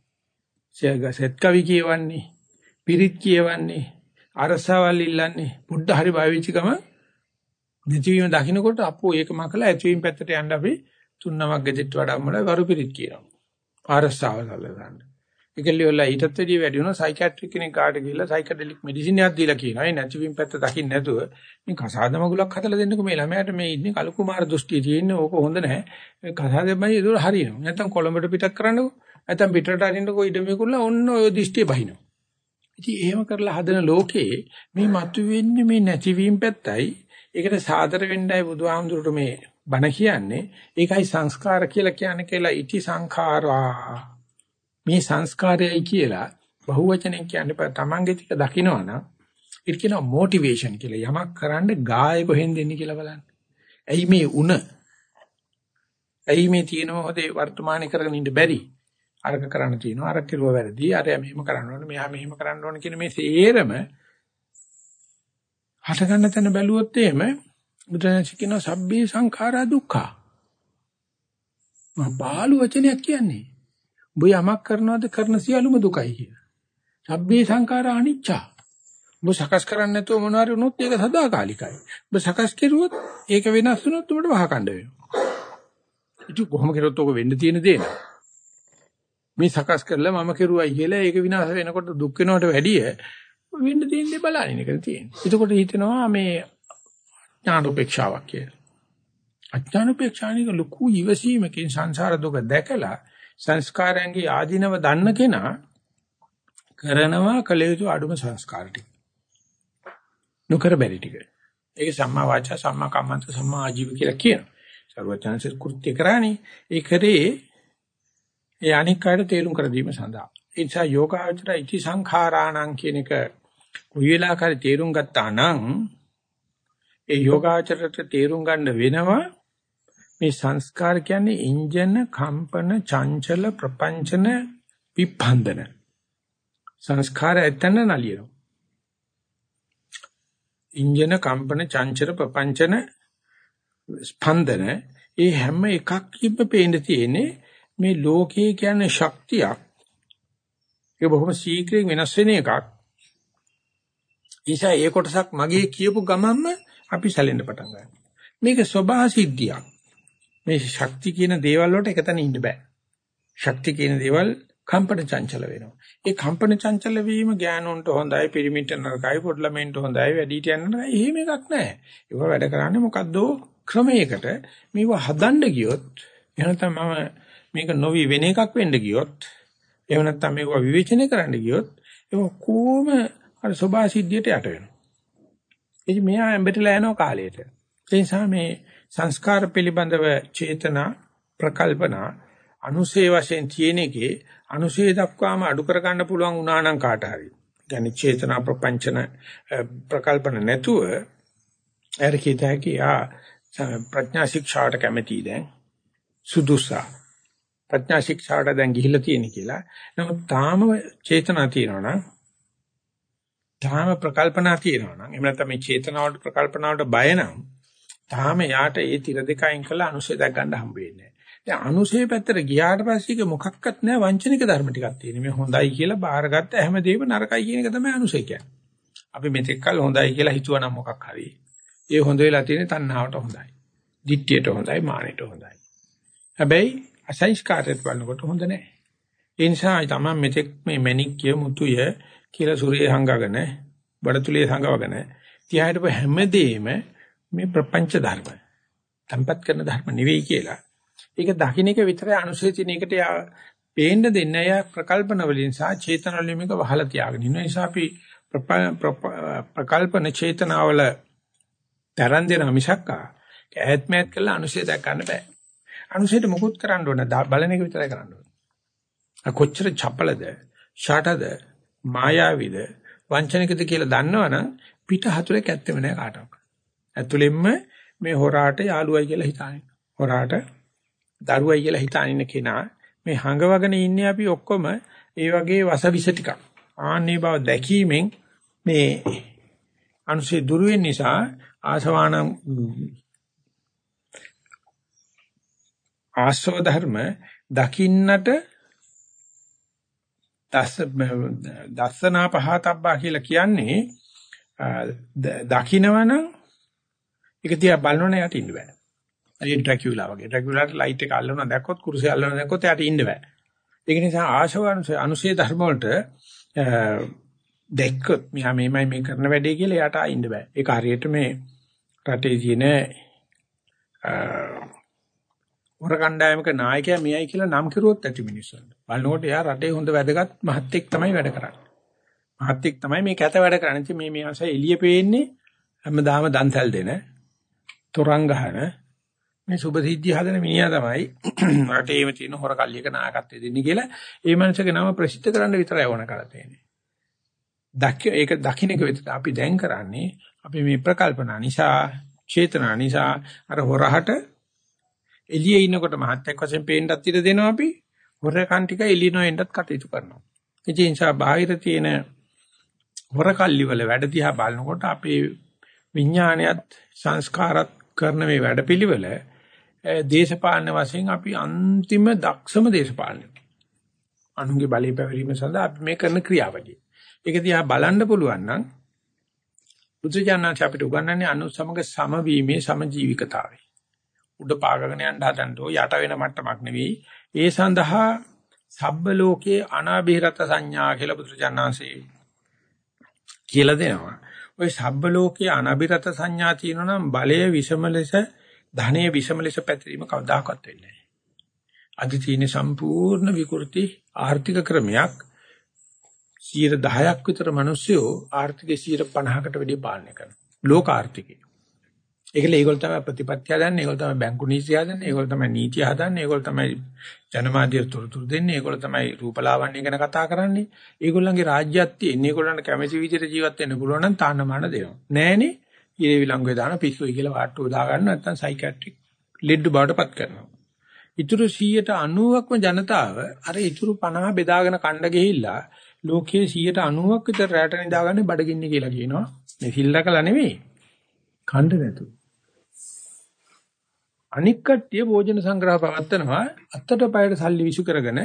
සෙත් කවි කියවන්නේ, පිරිත් කියවන්නේ, අරසවල් ඉල්ලන්නේ. බුද්ධ හරි බය වෙච්ච ගම නැතිවීම දකින්නකොට අපෝ ඒක මකලා ඇතිවීම පැත්තට යන්න අපි තුන්නමක් ගෙදෙට්ට වඩාමල වරු පිරිත් කියනවා. ආරස්සාව සැලසන්න. ඒකලිය වල ඊටත් වැඩිය වැඩි වෙනවා සයිකියාට්‍රික් කෙනෙක් කාට ගිහිල්ලා සයිකඩෙලික් මෙඩිසින් එකක් දීලා කියනවා. ඒ නැතිවීම පැත්ත දකින්න නැතුව මේ කසාද මගුලක් හදලා දෙන්නකෝ මේ ළමයාට මේ ඉන්නේ කලු කුමාර දෘෂ්ටිය තියෙන්නේ ඕක හොඳ නැහැ. මේ කසාදෙමයි ඒක හරියනවා. නැත්තම් කොළඹට පිටක් කරන්නකෝ. නැත්තම් පිටරට අරින්නකෝ ඉඩමේකුල්ලා ඔන්න ඔය දෘෂ්ටිය බහිනවා. ඉතින් එහෙම කරලා හදන ලෝකේ මේ මතුවෙන්නේ මේ නැතිවීම පැත්තයි. ඒකට සාදර වෙන්නයි බුදුහාමුදුරට මේ බණ කියන්නේ ඒකයි සංස්කාර කියලා කියන්නේ කියලා ඉති සංඛාරා මේ සංස්කාරයයි කියලා බහුවචනෙන් කියන්නේ තමන්ගේ ටික දකිනවනම් ඒක කියනවා මොටිවේෂන් කියලා යමක් කරන්න ගාය කොහෙන් දෙන්නේ කියලා බලන්න. ඇයි මේ උන? ඇයි මේ තියෙනව හොදේ වර්තමානයේ කරගෙන ඉන්න බැරි? අරක කරන්න තියෙනවා අරක කිරුව වැරදි. අර මෙහෙම කරන්න ඕනේ මෙහා මෙහෙම කරන්න ඕනේ කියන මේ සේරම හට ගන්න තැන බැලුවොත් එහෙම බුදුරජාණන් කියනවා සබ්බේ සංඛාරා දුක්ඛා. මා බාලු වචනයක් කියන්නේ. ඔබ යමක් කරනවද කරන සියලුම දුකයි කිය. සබ්බේ සංඛාරා අනිච්චා. ඔබ සකස් කරන්නේ නැතුව මොනවාරි වුණොත් ඒක සදාකාලිකයි. ඔබ සකස් කෙරුවොත් ඒක වෙනස් වුණොත් උඹට වහකණ්ඩ වෙනවා. ඉතින් කොහොම කරොත් ඔක වෙන්න තියෙන දේ නෑ. මේ සකස් කරලා මම කෙරුවයි කියලා ඒක විනාශ වෙනකොට දුක් වෙනවට වැඩිය වෙන්න තියෙන්නේ බලන්නේ නේද තියෙන්නේ. එතකොට හිතෙනවා මේ ඥාන උපේක්ෂාවක් කියලා. අඥාන උපේක්ෂානික ලොකු ඉවසීමකින් සංසාර දුක දැකලා සංස්කාරයන්ගේ ආධිනව දන්න කෙනා කරනවා කල යුතු අඩුම සංස්කාර ටික. නොකර බැරි ටික. ඒක සම්මා වාචා සම්මා කම්මන්ත සම්මා ආජීව කියලා කියනවා. සර්වඥාන්සේ කෘත්‍ය කරානේ ඒ කරේ ඒ අනික් අයට තේරුම් කර දීම සඳහා. ඒ නිසා යෝගාචර ඉති සංඛාරාණං කියන එක කොයි වෙලාවකරි තේරුම් ගත්තා නම් ඒ යෝගාචරයට තේරුම් ගන්න වෙනවා මේ සංස්කාර කියන්නේ ඉන්ජන කම්පන චංචල ප්‍රපංචන විපන්දන සංස්කාර ඇතන නලියනවා ඉන්ජන කම්පන චංචල ප්‍රපංචන ස්පන්දන ඒ හැම එකකින්ම පේන්න තියෙන්නේ මේ ලෝකයේ කියන්නේ ශක්තියක් ඒක බොහොම ශීඝ්‍රයෙන් වෙනස් වෙන එකක් නිසා ඒ කොටසක් මගේ කියපු ගමන්ම අපි සැලෙන්න පටන් ගන්නවා. මේක සබහා සිද්ධියක්. මේ ශක්ති කියන දේවල් වලට එකතන ඉන්න බෑ. ශක්ති කියන දේවල් කම්පන චංචල වෙනවා. ඒ කම්පන චංචල වීම ඥානොන්ට හොඳයි, පිරිමින්ට නරකයි, පොඩ්ලමෙන්ට හොඳයි, වැඩිහිටියන් නරකයි. එහෙම එකක් නැහැ. ඒක වැඩ කරන්නේ මොකද්ද? ක්‍රමයකට මේව හදන්න ගියොත් එහෙනම් මම මේක නොවි වෙන එකක් වෙන්න ගියොත් එහෙම නැත්නම් මේක විවේචනය කරන්න ගියොත් ඒක කොහොම අර සබා සිද්ධියට යට වෙනවා. එදි මෙයා ඇඹටලා යනවා කාලයට. ඒ නිසා මේ සංස්කාර පිළිබඳව චේතනා ප්‍රකල්පනා අනුසේ වශයෙන් තියෙන එකේ අනුසේ දක්වාම අඩු කරගන්න පුළුවන් වුණා නම් කාට හරි. කියන්නේ චේතනා ප්‍රපංචන ප්‍රකල්පන නැතුව ඇර කීතකී ආ ප්‍රඥා ශික්ෂාට කැමැති දැන් සුදුසා ප්‍රඥා ශික්ෂාට දැන් ගිහිල්ලා තියෙන කියලා. නමුත් තාම චේතනා තියෙනවා නම් තාම ප්‍රකල්පනා තියෙනවා නම් එහෙම නැත්නම් මේ චේතනාවට ප්‍රකල්පනාවට බය නම් තාම යාට ඒ tira දෙකයින් කළා අනුසය දැක් ගන්න හම්බ වෙන්නේ නැහැ. දැන් අනුසය පැත්තට ගියාට පස්සේ ඒක මොකක්වත් නැහැ වංචනික ධර්ම ටිකක් තියෙන. මේ හොඳයි කියලා බාරගත්ත හැමදේම නරකයි කියන එක තමයි අනුසය කියන්නේ. අපි මෙතෙක් කල හොඳයි කියලා හිතුවනම් මොකක් හරි. ඒ හොඳ වෙලා තියෙන තණ්හාවට හොඳයි. දිට්ඨියට හොඳයි මානෙට හොඳයි. හැබැයි අසංස්කාරයට බලනකොට හොඳ නැහැ. ඒ නිසා තමයි මෙතෙක් මේ මණික්ය මුතුය කියලා සූර්යය හංගගෙන බඩතුලිය හංගවගෙන තියාහිටපු හැමදේම මේ ප්‍රපංච ධර්ම. tempat කරන ධර්ම නෙවෙයි කියලා. ඒක දකින්න එක විතරයි අනුසය තියෙන එකට යා පේන්න දෙන්න යා ප්‍රකල්පන වලින් සහ චේතන වලින් මේක වහලා තියාගෙන ඉන්න නිසා අපි ප්‍රකල්පන චේතනාවල තරන් දෙන මිසක්කා ඈත්මෑත් කළා අනුසය දැක ගන්න බෑ. අනුසයට මුකුත් කරන්න ඕන බලන එක විතරයි කරන්න ඕන. කොච්චර චපලද, ෂාටද, මායාවිද, වංචනිකද කියලා දන්නවනම් පිට හතුරෙක් ඇත්තෙම නෑ කාටවත්. ඇතුළෙන්ම මේ හොරාට යාළුවයි කියලා හිතාගෙන. හොරාට දරුවයි කියලා හිතාගෙන ඉන්න කෙනා මේ හංගවගෙන ඉන්නේ අපි ඔක්කොම ඒ වගේ වසවිස ටිකක්. ආන්නේ බව දැකීමෙන් මේ අනුසේ දුරු වෙන නිසා ආසවාන ආශ්‍රව ධර්ම දකින්නට දස්ස දස්සනා පහතබ්බා කියලා කියන්නේ දකින්නවනම් ඒක දිහා බලනොනේ යට ඉන්න බෑ. අර ඩ්‍රැකියුලා වගේ. ඩ්‍රැකියුලාට ලයිට් එක අල්ලනවා දැක්කොත් කුරුසේ අල්ලනවා දැක්කොත් යට ඉන්න බෑ. ඒක නිසා ආශව අනුසේ ධර්ම වලට දැක්කොත් මෙහා මේමයි මේ කරන වැඩේ කියලා යට ඉන්න බෑ. ඒක හරියට මේ රටේ තියෙන හොර කණ්ඩායමක නායකයා මෙයයි කියලා නම් කිරුවොත් ඇති මිනිස්සුන්ට. බලනකොට එයා රටේ හොඳ වැදගත් මහත්තයෙක් තමයි වැඩ කරන්නේ. මහත්තයෙක් තමයි මේ කැත වැඩ කරන්නේ. ඉතින් මේ මේ අසය එළිය පේන්නේ හැමදාම දන්සල් දෙන, තොරන් ගහන මේ සුබ සිද්ධිය හදන මිනිහා තමයි රටේම තියෙන හොර කල්ලියක නායකත්වය දෙන්නේ කියලා ඒ මනුස්සගේ නම ප්‍රසිද්ධ කරන්න විතරයි ඕන කරලා තියෙන්නේ. දක්ක ඒක දකින්න එක විතර අපි දැන් කරන්නේ අපි මේ ප්‍රකල්පනා නිසා, චේතනා නිසා අර හොරහට එළියේ ඉන්නකොට මහත්යක් වශයෙන් පේන්නත් ඉඩ දෙනවා අපි හොරකන් ටික එළිනෝ එන්නත් කටයුතු කරනවා. ඒ නිසා බාහිර තියෙන හොරකල්ලි වල වැඩ දිහා බලනකොට අපේ විඥානයත් සංස්කාරත් කරන මේ වැඩපිළිවෙල දේශපාලන වශයෙන් අපි අන්තිම දක්ෂම දේශපාලනය. අනුන්ගේ බලය පැවරීම සඳහා අපි මේ කරන ක්‍රියාවලිය. ඒක දිහා බලන්න පුළුවන් නම් බුදුජානනාච අපිට උගන්වන්නේ අනු සමග සමවීමේ සමජීවිකතාවය. උඩ පාගගෙන යන්න හදන්නෝ යට වෙන මට්ටමක් නෙවෙයි. ඒ සඳහා සබ්බ ලෝකේ අනාභිරත සංඥා කියලා බුදුචානන්සේ කියලා දෙනවා. ওই සබ්බ ලෝකේ අනාභිරත සංඥා තියෙනවා නම් බලය විෂම ලෙස ධනය විෂම ලෙස පැතිරීම කවදාකවත් වෙන්නේ නැහැ. අද තියෙන සම්පූර්ණ විකෘති ආර්ථික ක්‍රමයක් 10ක් විතර මිනිස්සු ආර්ථිකයේ 50කට වැඩිය පාලනය කරනවා. ලෝක ආර්ථිකය. ඒකල ඒගොල්ලෝ තමයි ප්‍රතිපත්තිය හදන්නේ, ඒගොල්ලෝ තමයි බැංකු නීති හදන්නේ, ඒගොල්ලෝ තමයි නීතිය හදන්නේ, ඒගොල්ලෝ තමයි ජනමාධ්‍ය තොරතුරු දෙන්නේ, ඒගොල්ලෝ තමයි රූපලාවන්‍ය ගැන කතා කරන්නේ. ඒගොල්ලන්ගේ රාජ්‍යයක් තියෙන්නේ, ඒගොල්ලන්ට කැමැති විදිහට ජීවත් වෙන්න පුළුවන් නම් තාන්නමාන දෙනවා. නෑනේ. ඊයේ විලංගුවේ දාන පිස්සුයි කියලා වාට්ටුව දා ගන්න නැත්නම් සයිකියාට්‍රික් ලෙඩ බවටපත් කරනවා. ඉතුරු 190ක්ම ජනතාව අර ඉතුරු 50 බෙදාගෙන කණ්ඩ ගිහිල්ලා ලෝකයේ 190ක් විතර රැට නිදාගන්නේ බඩගින්නේ කියලා කියනවා. මේ සිල්ලකලා නෙවෙයි. කණ්ඩ නැතුව. අනික් කට්ටිය භෝජන සංග්‍රහ පවත්නවා අත්තට පයට සල්ලි විසු කරගෙන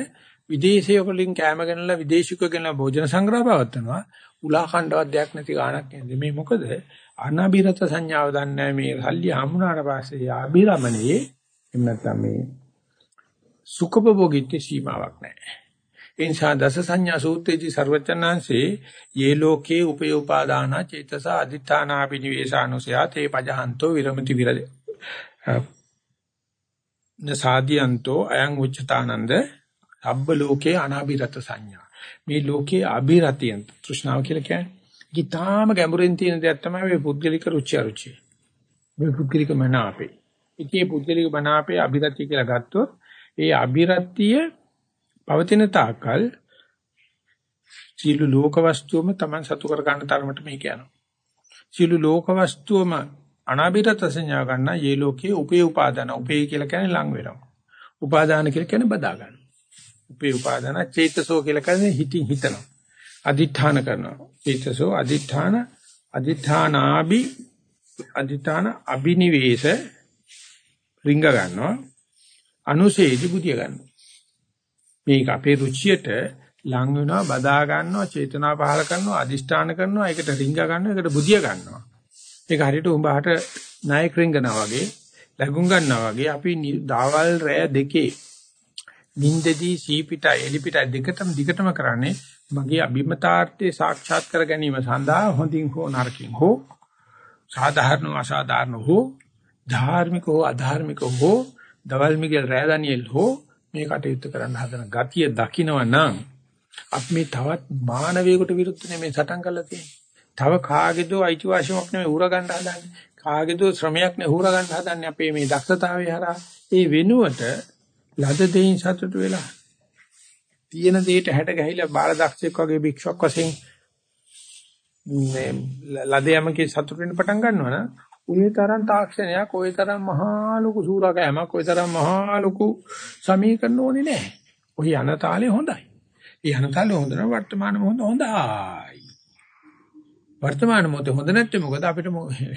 විදේශීය වලින් කැම ගෙනලා විදේශිකව ගෙනලා භෝජන සංග්‍රහ පවත්නවා උලා කණ්ඩවත් දෙයක් නැති ගාණක් නේද මේ මොකද? අනාභිරත සංඥාව දන්නේ මේ සල්ලි හම්ුණාට පස්සේ ආභිරමණයේ එහෙම නැත්නම් මේ සුඛභෝගීත්වයේ සීමාවක් නැහැ. ඒ නිසා දස සංඥා සූත්‍රයේදී ਸਰවචනාංශේ යේ ලෝකේ උපයෝපාදාන චේතස අදිඨානා පිනිවේසානුසයා තේ පජහන්තෝ විරමති විරද නසාදියන්තෝ අයං උච්චතානන්ද? අබ්බ ලෝකේ අනාභිරත සංඥා. මේ ලෝකේ අභිරතියන් තෘෂ්ණාව කියලා කියන්නේ. ඊටාම ගැඹුරින් තියෙන දෙයක් තමයි මේ පුද්ගලික රුචි අරුචි මේ පුද්ගලික මනාපේ ඉතියේ පුද්ගලික මනාපේ අභිරතිය කියලා ගත්තොත් ඒ අභිරතිය පවතින තාකල් සීල ලෝක වස්තුවම Taman සතු කර ගන්න තරමට මේක යනවා. සීල ලෝක වස්තුවම අනාභිරත සංඥා ගන්න යේ ලෝකයේ උපේ උපාදාන උපේ කියලා කියන්නේ ලං වෙනවා. උපාදාන කියලා කියන්නේ බදා ගන්න. උපේ උපාදාන චේතසෝ කියලා කියන්නේ හිතින් හිතනවා. අදිඨාන කරනවා. චේතසෝ අදිඨාන අදිඨානාබි අදිඨාන අබිනිවේෂ රිංග ගන්නවා. අනුසේදි බුදිය ගන්නවා. මේක අපේ රුචියට ලං වෙනවා බදා ගන්නවා චේතනා පහල කරනවා අදිෂ්ඨාන කරනවා ඒකට රිංග ගන්නවා ඒකට බුදිය ගන්නවා ඒක හරියට උඹහට නායක රිංගනවා වගේ ලැබුම් ගන්නවා වගේ අපි දවල් රෑ දෙකේ නින්දදී සීපිටයි එලිපිටයි දෙකටම දිගටම කරන්නේ මගේ අභිමතාර්ථයේ සාක්ෂාත් කර ගැනීම සඳහා හොඳින් හෝ නරකින් හෝ සාධාරණ අසාධාරණ හෝ ධාර්මික හෝ අධාර්මික හෝ දවල් මිගල් රෑ ඩැනියෙල් හෝ මේ කටයුතු කරන්න හදන ගතිය දකිනවා නම් අපි මේ තවත් මානවයෙකුට විරුද්ධ නෙමෙයි සටන් කරලා තියෙන්නේ. තව කාගේදෝ අයිතිවාසිකමක් නෙමෙයි උර ගන්න හදන්නේ. කාගේදෝ ශ්‍රමයක් නෙමෙයි උර ගන්න හදන්නේ අපේ මේ දක්ෂතාවය හරහා. ඒ වෙනුවට ලද දෙයින් සතුටු වෙලා තියෙන දෙයට හැට ගැහිලා බාල දක්ෂයෙක් වගේ භික්ෂුවක් වශයෙන් මේ ලදයමකේ සතුටු වෙන්න පටන් ගන්නවා නම් ඔය තරම් තාක්ෂණයක් ඔය තරම් මහා ලොකු සූරකෑමක් ඔය තරම් මහා ලොකු සමීකරණ ඕනේ නැහැ. ඔය යන තාලේ හොඳයි. ඒ යන තාලේ හොඳ නම් වර්තමාන මොහොත හොඳයි. වර්තමාන මොහොත හොඳ නැත්නම් මොකද අපිට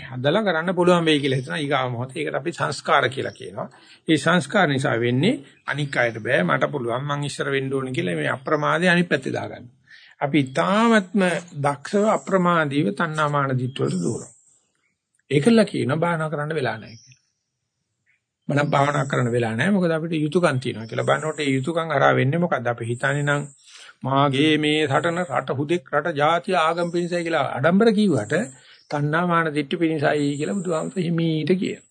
හදලා කරන්න පුළුවන් වෙයි කියලා හිතන ඊගාව මොහොත. ඒකට අපි සංස්කාර කියලා කියනවා. ඒ සංස්කාර නිසා වෙන්නේ අනික් අයට බෑ මට පුළුවන් මං ඉස්සර වෙන්න ඕනේ කියලා මේ අප්‍රමාදේ අනිත් පැත්තේ දාගන්න. අපි ඊ타ත්ම දක්ෂව අප්‍රමාදීව තණ්හාමාන දිට්ඨවලට දూరుනවා. ඒකල කියනවා භාවනා කරන්න වෙලා නැහැ කියලා. මනම් භාවනා කරන්න වෙලා නැහැ මොකද අපිට යුතුයකම් තියෙනවා කියලා. බලනකොට ඒ යුතුයකම් හරහා වෙන්නේ මොකද්ද? අපි හිතන්නේ නම් මාගේ මේ රටන රට හුදෙක් රට ජාතිය ආගම් පිණිසයි කියලා ආඩම්බර කිව්වට තණ්හා මාන දිට්ඨි පිණිසයි කියලා බුදුහාමුදුරු හිමීට කියනවා.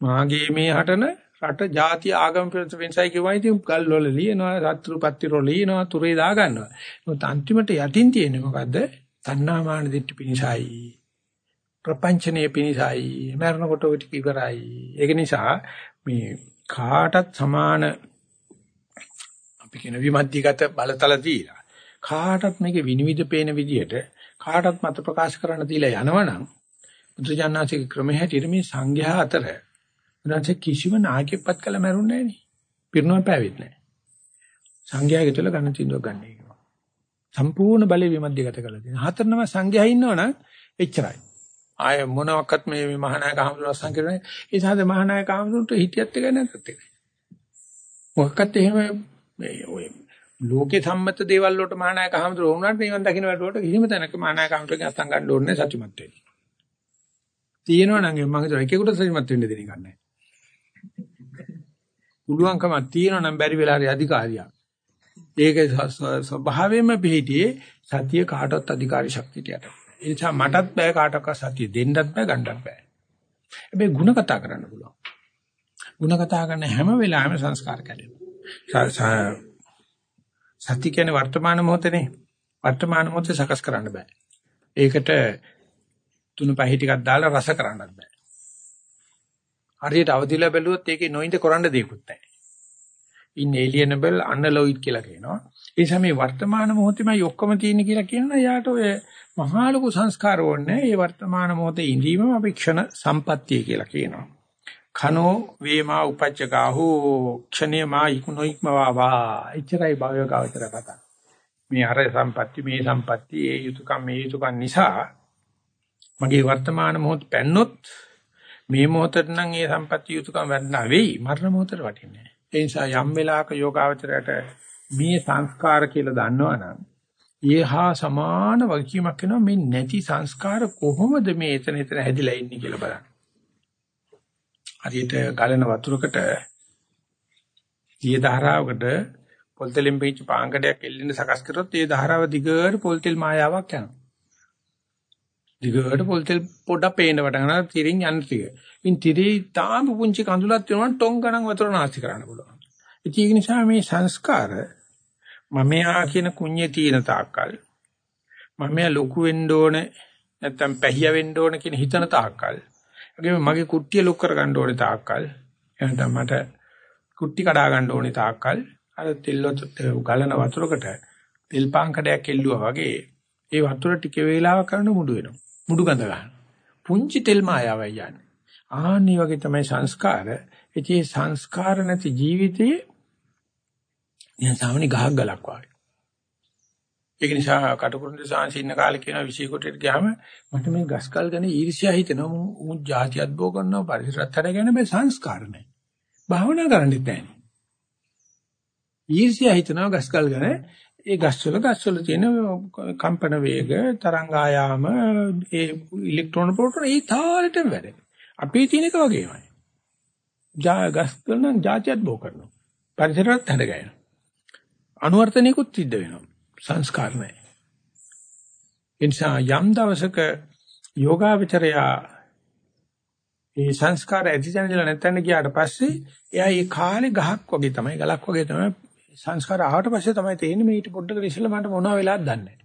මාගේ මේ හටන රට ජාතිය ආගම් පිණිසයි කියවයි ඉතින් ගල් වල ලියනවා සත්‍රු පත්තිරෝ ලියනවා තුරේ දා ගන්නවා. මොකද අන්තිමට යටින් තියෙන්නේ මොකද්ද? තණ්හා මාන දිට්ඨි පිණිසයි. ප්‍රපංචනීය පිණිසයි මරණකොට ඔය ටික ඉවරයි ඒක නිසා මේ කාටත් සමාන අපි කියන විමධ්‍යගත බලතල දීලා කාටත් මේකේ විනිවිද පේන විදිහට කාටත් මත ප්‍රකාශ කරන්න දීලා යනවනම් බුදුජානනාථගේ ක්‍රමයේ හැටියට මේ සංඝයා අතර උන්වහන්සේ කිසිම නායකයෙක්පත් කළ මරුන්නේ නැහැ නේ පිරුණම පෑවෙත් නැහැ. සංඝයාගේ තුල ගන්න තීන්දුවක් ගන්න එක. සම්පූර්ණ බලය විමධ්‍යගත කළා තියෙනවා හතරනම සංඝයා ඉන්නවනම් එච්චරයි. ආය මොනවාක්වත් මේ මහානායක හමුදුර අස්සං ඒ සාද මහානායක හමුදුරට හිටියත් එක නැත්ත් එක. මොකක්වත් එහෙම මේ ඔය ලෝකේ සම්මත දේවල් වලට මහානායක හමුදුර වුණාට නිවන් දකින්න වැටුවට කිසිම තැනක මහානායක හමුදුරගෙන් අස්සං ගන්න ඕනේ සත්‍යමත් වෙන්න. තියෙනවා නම් මම හිතුවා එකෙකුට සත්‍යමත් වෙන්න දෙන්නේ නැහැ. පුළුවන්කමක් තියෙනවා නම් බැරි වෙලා හරි අධිකාරියක්. ඒක ස්වභාවයෙන්ම පිළිහිටියේ සතිය කාටවත් අධිකාරී ශක්තියට යට. ඒ නිසා මටත් බෑ කාටවත් සතිය දෙන්නත් බෑ ගන්නත් බෑ. හැබැයි ಗುಣ කතා කරන්න පුළුවන්. ಗುಣ කතා කරන හැම වෙලාවෙම සංස්කාර කැඩෙනවා. සත්‍ය කියන්නේ වර්තමාන මොහොතනේ. වර්තමාන මොහොතේ සකස් කරන්න බෑ. ඒකට තුන පහයි ටිකක් දාලා රස කරන්නත් බෑ. හරියට අවදිලා බැලුවොත් ඒකේ නොඉඳ කරන්න දෙයක්වත් නැහැ. inalienable unalloyed කියලා කියනවා. ඒ නිසා මේ වර්තමාන මොහොතේමයි ඔක්කොම තියෙන්නේ කියලා කියනවා. යාට ඔය මහා ලොකු සංස්කාර ඕනේ. ඒ වර්තමාන මොහොතේ ඉඳීමම අපි ක්ෂණ සම්පත්තිය කියලා කියනවා. කනෝ වේමා උපච්චකාහු ක්ෂණේ මා ඉක්නොයික්මවා වා. එච්චරයි භවය කවතර කතා. මේ අර සම්පත්ති මේ සම්පත්ති ඒ යුතුයකම් මේ යුතුයකම් නිසා මගේ වර්තමාන මොහොත පැන්නොත් මේ මොහොතට නම් ඒ සම්පත්ති යුතුයකම් වැඩනා වෙයි මරණ මොහොතට වටින්නේ නැහැ. ඒ නිසා යම් වෙලාවක යෝගාවචරයට මේ සංස්කාර කියලා දන්නවනම් ඊහා සමාන වගකීමක් වෙනවා මේ නැති සංස්කාර කොහොමද මේ එතන එතන හැදිලා ඉන්නේ කියලා බලන්න. හරියට ගලන වතුරකට දිය ධාරාවකට පොල් තෙලින් පිච්ච පාංගඩයක් එල්ලෙන්න සකස් කරොත් ඒ ධාරාව දිගට පොල් තෙල් මායාවක් යනවා. දිගට පොල් තෙල් පොඩ පේන පටන් ගන්නවා තිරින් යන ටික. ඉන් තිරි තාම පුංචි කඳුලක් තියෙනවා ටොං ගණන් වතුර නාස්ති කරන්න පුළුවන්. ඒක නිසා මේ සංස්කාර මමයා කියන කුඤ්ඤේ තියෙන තාක්කල් මමයා ලොකු වෙන්න ඕනේ නැත්තම් පැහිය වෙන්න ඕනේ කියන හිතන තාක්කල් වගේම මගේ කුට්ටිය ලොක් කර ගන්න ඕනේ තාක්කල්. එහෙනම් මට කුට්ටි කඩා ගන්න ඕනේ තාක්කල්. අර තෙල් ගලන වතුරකට තෙල් පාංකඩයක් එල්ලුවා වගේ ඒ වතුර ටික වේලාවක් කරන මුඩු වෙනවා. මුඩු ගඳ ගන්න. පුංචි තෙල් මායාවයි යන්නේ. ආනි වගේ තමයි සංස්කාර. ඒ සංස්කාර නැති ජීවිතයේ නිකන් සාමාන්‍ය ගහක් ගලක් වගේ. ඒක නිසා කටුකුරුන්ද සාංශ ඉන්න කාලේ කියන විශේෂ ගියාම මට මේ ගස්කල් ගැන ඊර්ෂ්‍යා හිතෙනවා මු ජාතියත් බෝ කරනවා පරිසරත් හද ගැන මේ සංස්කාර නැහැ. භාවනා කරන්නෙත් නැහැ. ඊර්ෂ්‍යා හිතනවා ගස්කල් ගැන ඒ ගස්වල ගස්වල තියෙන කම්පන වේග තරංග ආයාම ඒ ඉලෙක්ට්‍රෝන ප්‍රෝටෝන ඒ තාලෙටම වැඩ. අපේ තියෙන එක වගේමයි. ජා ගස් කරන જાතියත් බෝ කරනවා. පරිසරත් හැද ගන්නවා. අනුවර්තනිකුත් සිද්ධ වෙනවා. සංස්කාර නැහැ. එනිසා යම් දවසක යෝගාවචරයා ඒ සංස්කාර ඇතිසැනදලා නැත්නම් ගියාට පස්සේ එයා ඒ කාලේ ගහක් වගේ තමයි ගලක් වගේ තමයි සංස්කාර ආවට පස්සේ තමයි තේරෙන්නේ මේ ඊට පොඩ්ඩකට ඉස්සෙල්ලා මට මොනවා වෙලාද දන්නේ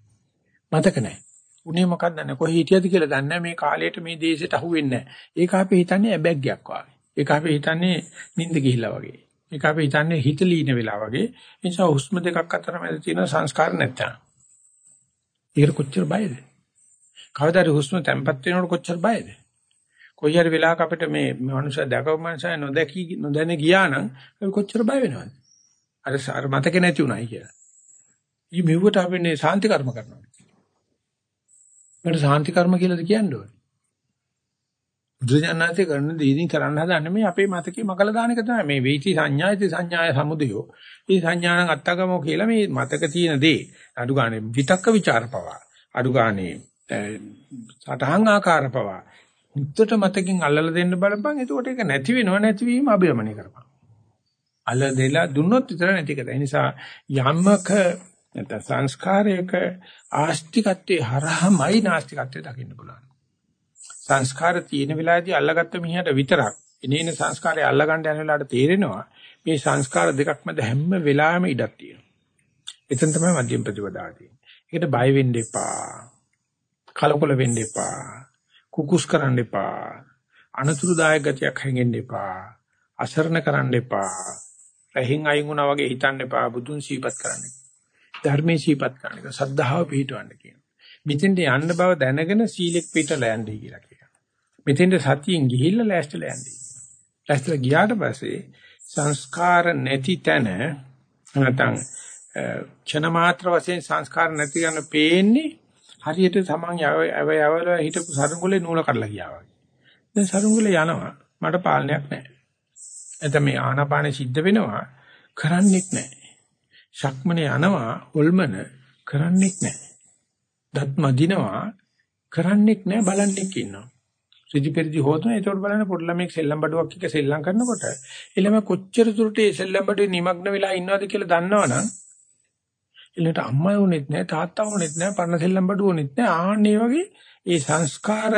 මතක නැහැ. උනේ මොකක්ද දන්නේ කොහේ හිටියද කියලා දන්නේ මේ කාලයට මේ දේශයට අහුවෙන්නේ නැහැ. ඒක අපි හිතන්නේ ඇබැග්ගයක් වගේ. ඒක අපි හිතන්නේ නිින්ද ගිහිල්ලා වගේ. ඒක අපි හිතන්නේ හිත ලීන වෙලා වගේ. ඒ නිසා හුස්ම දෙකක් අතර මැද තියෙන සංස්කාර නැත්තම්. ඒකට කොච්චර බයද? කවදාද හුස්ම තැම්පත් වෙනකොට කොච්චර බයද? කොයි හරි වෙලාවක අපිට මේ මනුෂ්‍ය දැකව මනුෂ්‍ය නොදැකී නොදැන ගියා නම් කොච්චර බය වෙනවද? අර අර මතක නැති උනායි කියලා. ඊ මෙව්වට අපි මේ සාන්ති කර්ම කරනවා. මට සාන්ති කර්ම කියලාද කියන්න ඕනේ. බුදුජානනාතේ කරන දීදී කරන්න හදන්නේ මේ අපේ මතකේ මකල දාන එක තමයි. මේ වේචි සංඥායති සංඥාය සමුදයෝ. මේ සංඥාන අත්තගමෝ කියලා මේ මතක තියෙන දේ අඩු ගානේ විතක්ක ਵਿਚාර පවා. අඩු ගානේ සටහන් ආකාර පවා. මුත්තට මතකින් අල්ලලා දෙන්න බලපන්. එතකොට ඒක නැති වෙනව නැතිවීම අභිරමණය කරපන්. අල්ල දෙලා දුන්නොත් විතර නැති කරා. ඒ නිසා යම්මක නැත්නම් සංස්කාරයක ආස්තිකත්වයේ හරහමයි නාස්තිකත්වයේ දකින්න පුළුවන්. සංස්කාර තියෙන වෙලාවේදී අල්ලගත්ත මිනිහට විතරක් එනේන සංස්කාරය අල්ලගන්න යන වෙලාවට තේරෙනවා මේ සංස්කාර දෙකක් මැද හැම වෙලාවෙම ඉඩක් තියෙනවා. එතන තමයි මධ්‍යම ප්‍රතිපදාව තියෙන්නේ. ඒකට බය වෙන්න එපා. කලකොල වෙන්න එපා. කුකුස් කරන්න එපා. අනතුරුදායක ගතියක් හැංගෙන්න එපා. අසරණ කරන්න එපා. රහින් අයින් වුණා වගේ හිතන්න එපා. බුදුන් සීපත් කරන්න. ධර්මයේ සීපත් කරන්න. සද්ධාව පිහිටවන්න කියනවා. මෙතෙන්ට යන්න බව දැනගෙන සීලෙක් පිටලා යන්නයි කියලා කියනවා. මෙතෙන්ට සතියෙන් ගිහිල්ලා ලෑස්තිලා යන්නයි. ලෑස්තිලා ගියාට පස්සේ සංස්කාර නැති තැන නැත්නම් ක්ෂණ මාත්‍ර වශයෙන් සංස්කාර නැති යන පේන්නේ හරියට තමන් යව යවල හිටපු සරුංගලේ නූල කඩලා ගියා වගේ. දැන් සරුංගලේ යනවා මට පාලනයක් නැහැ. එතන මේ ආනාපාන සිද්ධ වෙනවා කරන්නෙක් නැහැ. ශක්මනේ යනවා හොල්මන කරන්නෙක් නැහැ. දත් මදිනවා කරන්නෙක් නැහැ බලන්නෙක් ඉන්නවා. ඍජු පෙරදි හොතන ඒතකොට බලන්න පොඩි ළමෙක් සෙල්ලම් බඩුවක් එක්ක සෙල්ලම් කරනකොට එළම කොච්චර දුරට ඒ සෙල්ලම් බඩුවේ নিমগ্ন වෙලා ඉන්නවද කියලා දන්නවනම් එළට අම්මා වුණෙත් නැහැ තාත්තා වුණෙත් නැහැ පරණ සෙල්ලම් බඩුව වුණෙත් නැහැ ආන්නේ වගේ ඒ සංස්කාර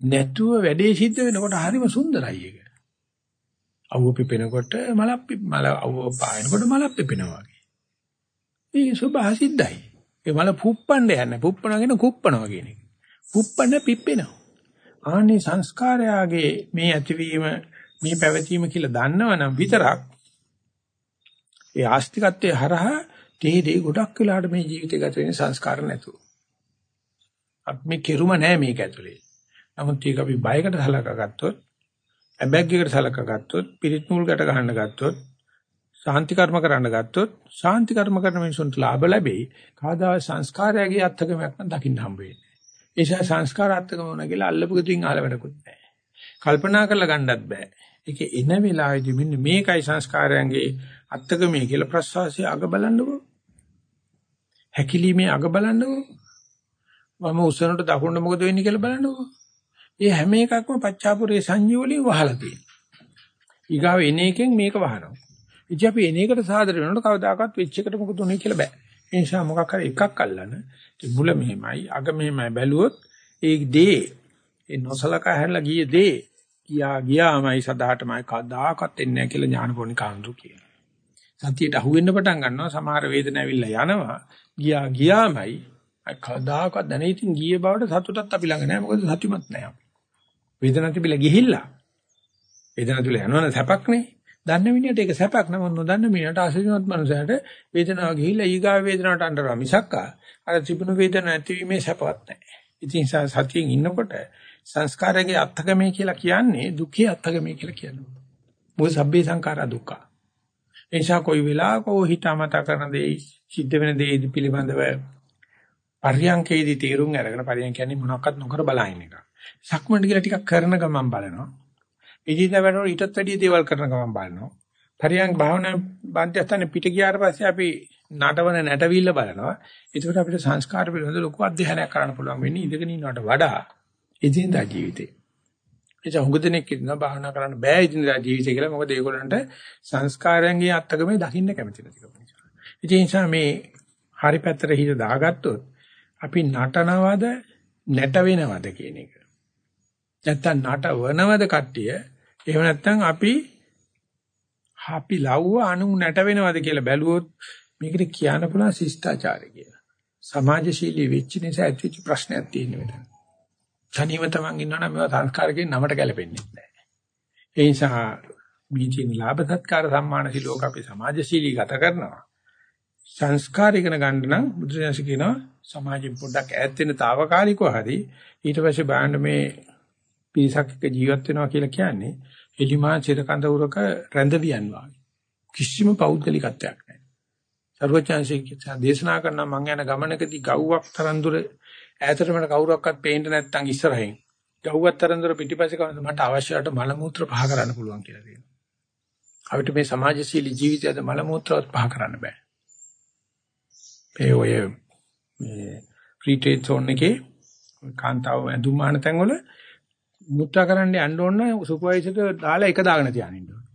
නැතුව වැඩේ සිද්ධ වෙනකොට හරිම සුන්දරයි ඒක. අවුව පිපෙනකොට මලක් මල අවුව පායනකොට මලක් පිපෙනවා වගේ. ඒක සබහා සිද්ධයි. ඒ මල පුප්පන්න යන්නේ පුප්පනගෙන කුප්පනවා කියන එක. පුප්පන්න පිප්පෙනවා. ආනේ සංස්කාරයාගේ මේ ඇතිවීම මේ පැවතීම කියලා දන්නවනම් විතරක් ඒ ආස්තිකත්වයේ හරහා තේදී ගොඩක් වෙලාට මේ ජීවිතය ගත වෙන සංස්කාර නැතුව. අපි මේ කෙරුම නෑ මේක ඇතුලේ. නමුත් ඒක අපි බයකට සලකා ගත්තොත් ඇබැග්ගයකට සලකා ගත්තොත් පිරිත් නූල් ගැට ගන්න ගත්තොත් සාන්ති කර්ම කරන්න ගත්තොත් සාන්ති කර්ම කරන මිනිසුන්ට ලාභ ලැබෙයි. කවදා සංස්කාරයගේ අත්කමක් නම් දකින්න හම්බ වෙන්නේ. ඒ නිසා සංස්කාර අත්කම වුණා කියලා අල්ලපු ගතියින් ආල වැඩකුත් නැහැ. කල්පනා කරලා ගන්නත් බෑ. ඒක එන වෙලාවේදී මෙන්න මේකයි සංස්කාරයන්ගේ අත්කමේ කියලා ප්‍රසවාසය අග බලන්නකෝ. හැකිලීමේ අග බලන්නකෝ. වම උසනට දකුණට මොකද වෙන්නේ කියලා බලන්නකෝ. ඒ හැම එකක්ම පච්චාපුරේ සංයෝ වලින් වහලා තියෙනවා. ඊගාව එන එකෙන් මේක වහනවා. ඉතින් අපි එන එකට සාදර වෙනකොට කවදාකවත් වෙච්ච එකට මොකද උනේ කියලා බෑ. ඒ නිසා මොකක් හරි එකක් අල්ලන මුල මෙහෙමයි අග මෙහෙමයි බැලුවොත් ඒ දේ ඒ නොසලකා හැරලා ගියේ දේ ගියා ගියාමයි සදාටමයි කවදාකවත් එන්නේ නැහැ කියලා ඥානපෝණි කාන්දු කියනවා. සතියට අහුවෙන්න පටන් ගන්නවා සමහර වේදන ඇවිල්ලා යනවා ගියා ගියාමයි කවදාකවත් දැන ඉතින් ගියේ බවට සතුටක් අපි ළඟ නැහැ මොකද සතුටුමත් නැහැ. වේදනාව තිබිලා ගිහිල්ලා වේදනාව තුල යනවනේ සැපක් නේ. දන්න මිනිහට ඒක සැපක් නම නොදන්න මිනිහට අසීනවත් මනුස්සයට වේදනාව ගිහිල්ලා ඊගා වේදනාවට අඬනවා මිසක් අර තිබුණු වේදනාව නැතිවීමේ සැපවත් නැහැ. ඉතින් සතියෙන් ඉන්නකොට සංස්කාරයේ අත්ගමේ කියලා කියන්නේ දුකේ අත්ගමේ කියලා කියනවා. මොකද සබ්බේ සංඛාරා දුක්ඛ. එනිසා කොයි වෙලාවක හිතාමතා කරන දේ සිද්ධ වෙන දේ පිළිබඳව පරියන්කේදී තීරුම් අරගෙන පරියන් කියන්නේ මොනවක්වත් නොකර බලන එක. සක්මන් කියලා ටිකක් කරන ගමන් බලනවා. ඉදිරියට වැඩනකොට ඊටත් වැඩිය දේවල් කරන ගමන් බලනවා. පරියන් භාවනා බන්ත්‍යස්ථානේ පිට ගියාට පස්සේ අපි නටවන නැටවිල්ල බලනවා. ඒකට අපිට සංස්කාර පිළිබඳ ලොකු අධ්‍යයනයක් කරන්න පුළුවන් වෙන්නේ ඉඳගෙන ඉන්නවට වඩා එදිනදා ජීවිතේ. එචා හුඟ දෙනෙක් කියනවා භාවනා කරන්න බෑ ඉදිනදා ජීවිතේ කියලා. මොකද ඒගොල්ලන්ට සංස්කාරයන්ගේ අත්කමේ දකින්න කැමති නැතිකම නිසා. ඒ නිසා මේ හරි පැත්තට හිත දාගත්තොත් අපි නටනවද නැට වෙනවද කියන එක. නැත්තම් නට වනවද කට්ටිය? එහෙම නැත්තම් අපි අපි ලව්ව අනු නැට වෙනවද කියලා බැලුවොත් මේකට කියන්න පුළුවන් ශිෂ්ටාචාරය කියලා. සමාජශීලී වෙච්ච නිසා ඇතිවෙච්ච ප්‍රශ්නයක් තියෙන මෙතන. තනියම තමන් ඉන්නවනම් මේවා සංස්කාරකේ නමට ගැලපෙන්නේ නැහැ. ඒ නිසා මේ තියෙන ලාභ සත්කාර සම්මාන සිලෝක අපි සමාජශීලී ගත කරනවා. සංස්කාර ඉගෙන ගන්න නම් බුදුසසුන කියනවා සමාජයෙන් පොඩ්ඩක් ඈත් වෙන తాවකාලිකව හරි ඊට පස්සේ බලන්න මේ පිරිසක් එක්ක ජීවත් වෙනවා කියලා කියන්නේ එලිමා චිරකඳ උරක රැඳවියන් වාගේ. කිසිම පෞද්ගලිකත්වයක් නැහැ. සර්වචාන්සේ දේශනා කරන මං යන ගමනකදී ගව්වක් තරම් දුර ඈතට මට කවුරක්වත් පේන්න නැත්නම් ඉස්සරහින් ගව්වක් තරම් දුර පිටිපස්සේ කවද මට අවශ්‍යවට මල මූත්‍ර පහ කරන්න පුළුවන් කියලා කියනවා. අපිට මේ සමාජශීලී ජීවිතයද මල මූත්‍රවත් පහ කරන්න බෑ. ඒ ඔය මේ රිට්‍රීට් zone එකේ කාන්තාව ඇඳුම්මාන තැන්වල මුත්‍රා කරන්න යන්න ඕන සුපර්වයිසර්ට දාලා එක දාගෙන තියාගෙන ඉන්න ඕන.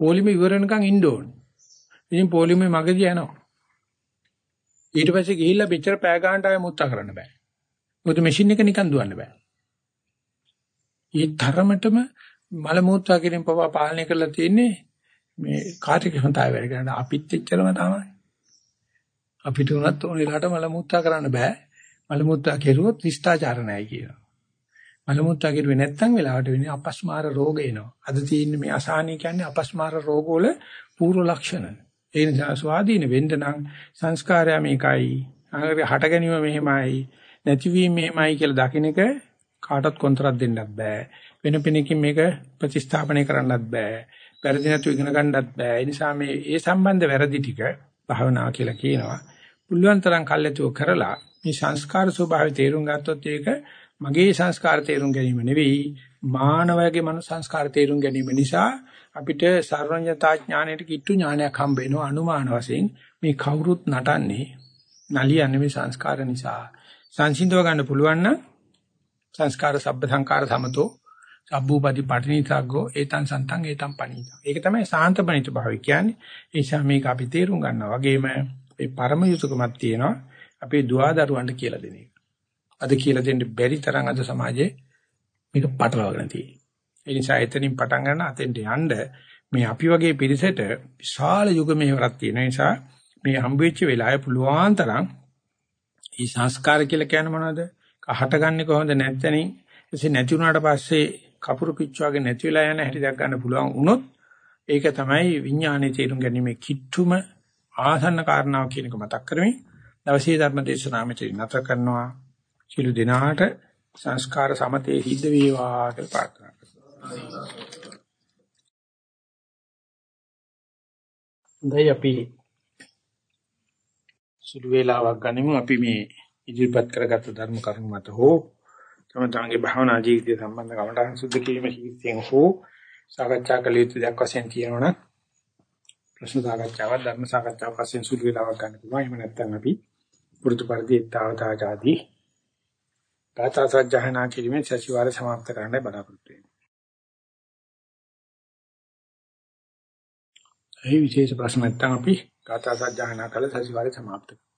පොලිම ඉවර වෙනකන් ඉන්න ඕන. ඉතින් පොලිමේ මගදී යනවා. ඊට පස්සේ ගිහිල්ලා මෙච්චර පෑ ගන්නට ආය මුත්‍රා කරන්න බෑ. මොකද මැෂින් එක නිකන් දුවන්න බෑ. ඒ තරමටම මල මුත්‍රා කිරීම පවා පාලනය කරලා තියෙන්නේ මේ කාර්යක්ෂමතාවය වැඩ කරන අපිත් එච්චරම තමයි. අපිට උනත් ඕන වෙලාවට මල මුත්‍රා කරන්න බෑ. මල මුත්‍රා කෙරුවොත් ශිෂ්ටාචාර නැහැ කියනවා. මල මුත්‍රා කෙරුවේ නැත්නම් වෙලාවට වෙන්නේ අපස්මාර රෝග එනවා. අද තියෙන්නේ මේ අසහනී කියන්නේ අපස්මාර රෝග වල පූර්ව ලක්ෂණ. ඒ නිසා ස්වාධීන වෙන්න නම් සංස්කාරය මේකයි. අඟරේ හට ගැනීම මෙහෙමයි. නැතිවීම මෙහෙමයි කියලා දකින්න එක කාටවත් කොන්ත්‍රාත් දෙන්නත් බෑ. වෙන පිනකින් මේක ප්‍රතිස්ථාපනය කරන්නත් බෑ. වැරදි නැතුව ඉගෙන ගන්නත් බෑ. ඒ නිසා මේ ඒ සම්බන්ධ වැරදි ටික භාවනා කියලා කියනවා. පුළුවන් තරම් කල්ැතුව කරලා මේ සංස්කාර ස්වභාවය තේරුම් ගත්තොත් ඒක මගේ සංස්කාර තේරුම් ගැනීම නෙවෙයි මානවයාගේ මන සංස්කාර තේරුම් ගැනීම නිසා අපිට සර්වඥතා ඥාණයට කිට්ටු ඥානයක් හම්බ වෙනවා අනුමාන වශයෙන් මේ කවුරුත් නටන්නේ නලියන්නේ මේ සංස්කාර නිසා සංසිඳව ගන්න පුළුවන් නම් සංස්කාර සබ්බ සංකාර සමතෝ සබ්බූපදී පටිනිසග්ගෝ ඒතං සන්තං ඒතං පණීත. ඒක තමයි සාන්තපණිත භාවය කියන්නේ. ඒ නිසා මේක අපි තේරුම් ගන්නවා වගේම ඒ පරම යුතුයකමක් තියෙනවා අපේ දුවදරුවන්ට කියලා දෙන එක. අද කියලා දෙන්න බැරි තරම් අද සමාජයේ මේක පටලවාගෙන තියෙනවා. ඒ නිසා එතනින් පටන් ගන්න අතෙන්ට යන්න මේ අපි වගේ පිරිසට විශාල යුග මෙහෙවරක් තියෙන නිසා මේ හම්බෙච්ච වෙලාවේ පුළුවන් තරම් මේ සංස්කාර කියලා කියන්නේ මොනවද? කහටගන්නේ කොහොමද නැත්නම් එසේ නැති වුණාට පස්සේ කපුරු පිච්චුවාගේ නැති වෙලා යන හැටි දැක් ගන්න පුළුවන් වුණොත් ඒක තමයි විඥානයේ තේරුම් ගැනීමේ කිට්ටුම ආසන්න කාරණාව කියන එක මතක් කරමින් දවසේ ධර්ම දේශනාව මෙතන නැත කරනවා. සිළු දිනාට සංස්කාර සමතේ සිද්ධ වේවා කියලා ප්‍රාර්ථනා කරනවා. දැන් අපි සුළු වේලාවක් ගනිමු අපි මේ ඉදිරිපත් කරගත්ත ධර්ම කරුණු මත හෝ තම තමන්ගේ භාවනා ජීවිතය සම්බන්ධ කමටහන් සුද්ධ කිරීම හිතෙන් හෝ සාකච්ඡා කළ යුතු දෙයක් වශයෙන් තියෙනවනම් ප්‍රශ්න සාකච්ඡාවක් ධර්ම සාකච්ඡාවක් වශයෙන් සුළු වේලාවක් ගන්න පුළුවන්. එහෙම නැත්නම් අපි පුරුදු පරිදි තාවතාජාදී ගාථා සජ්ජහනා කිරීමෙන් සතිවාරය સમાપ્ત කරන්නයි බලාපොරොත්තු වෙන්නේ. ඒ විශේෂ ප්‍රශ්න නැත්නම් අපි ගාථා සජ්ජහනා කළ සතිවාරය સમાપ્ત කරමු.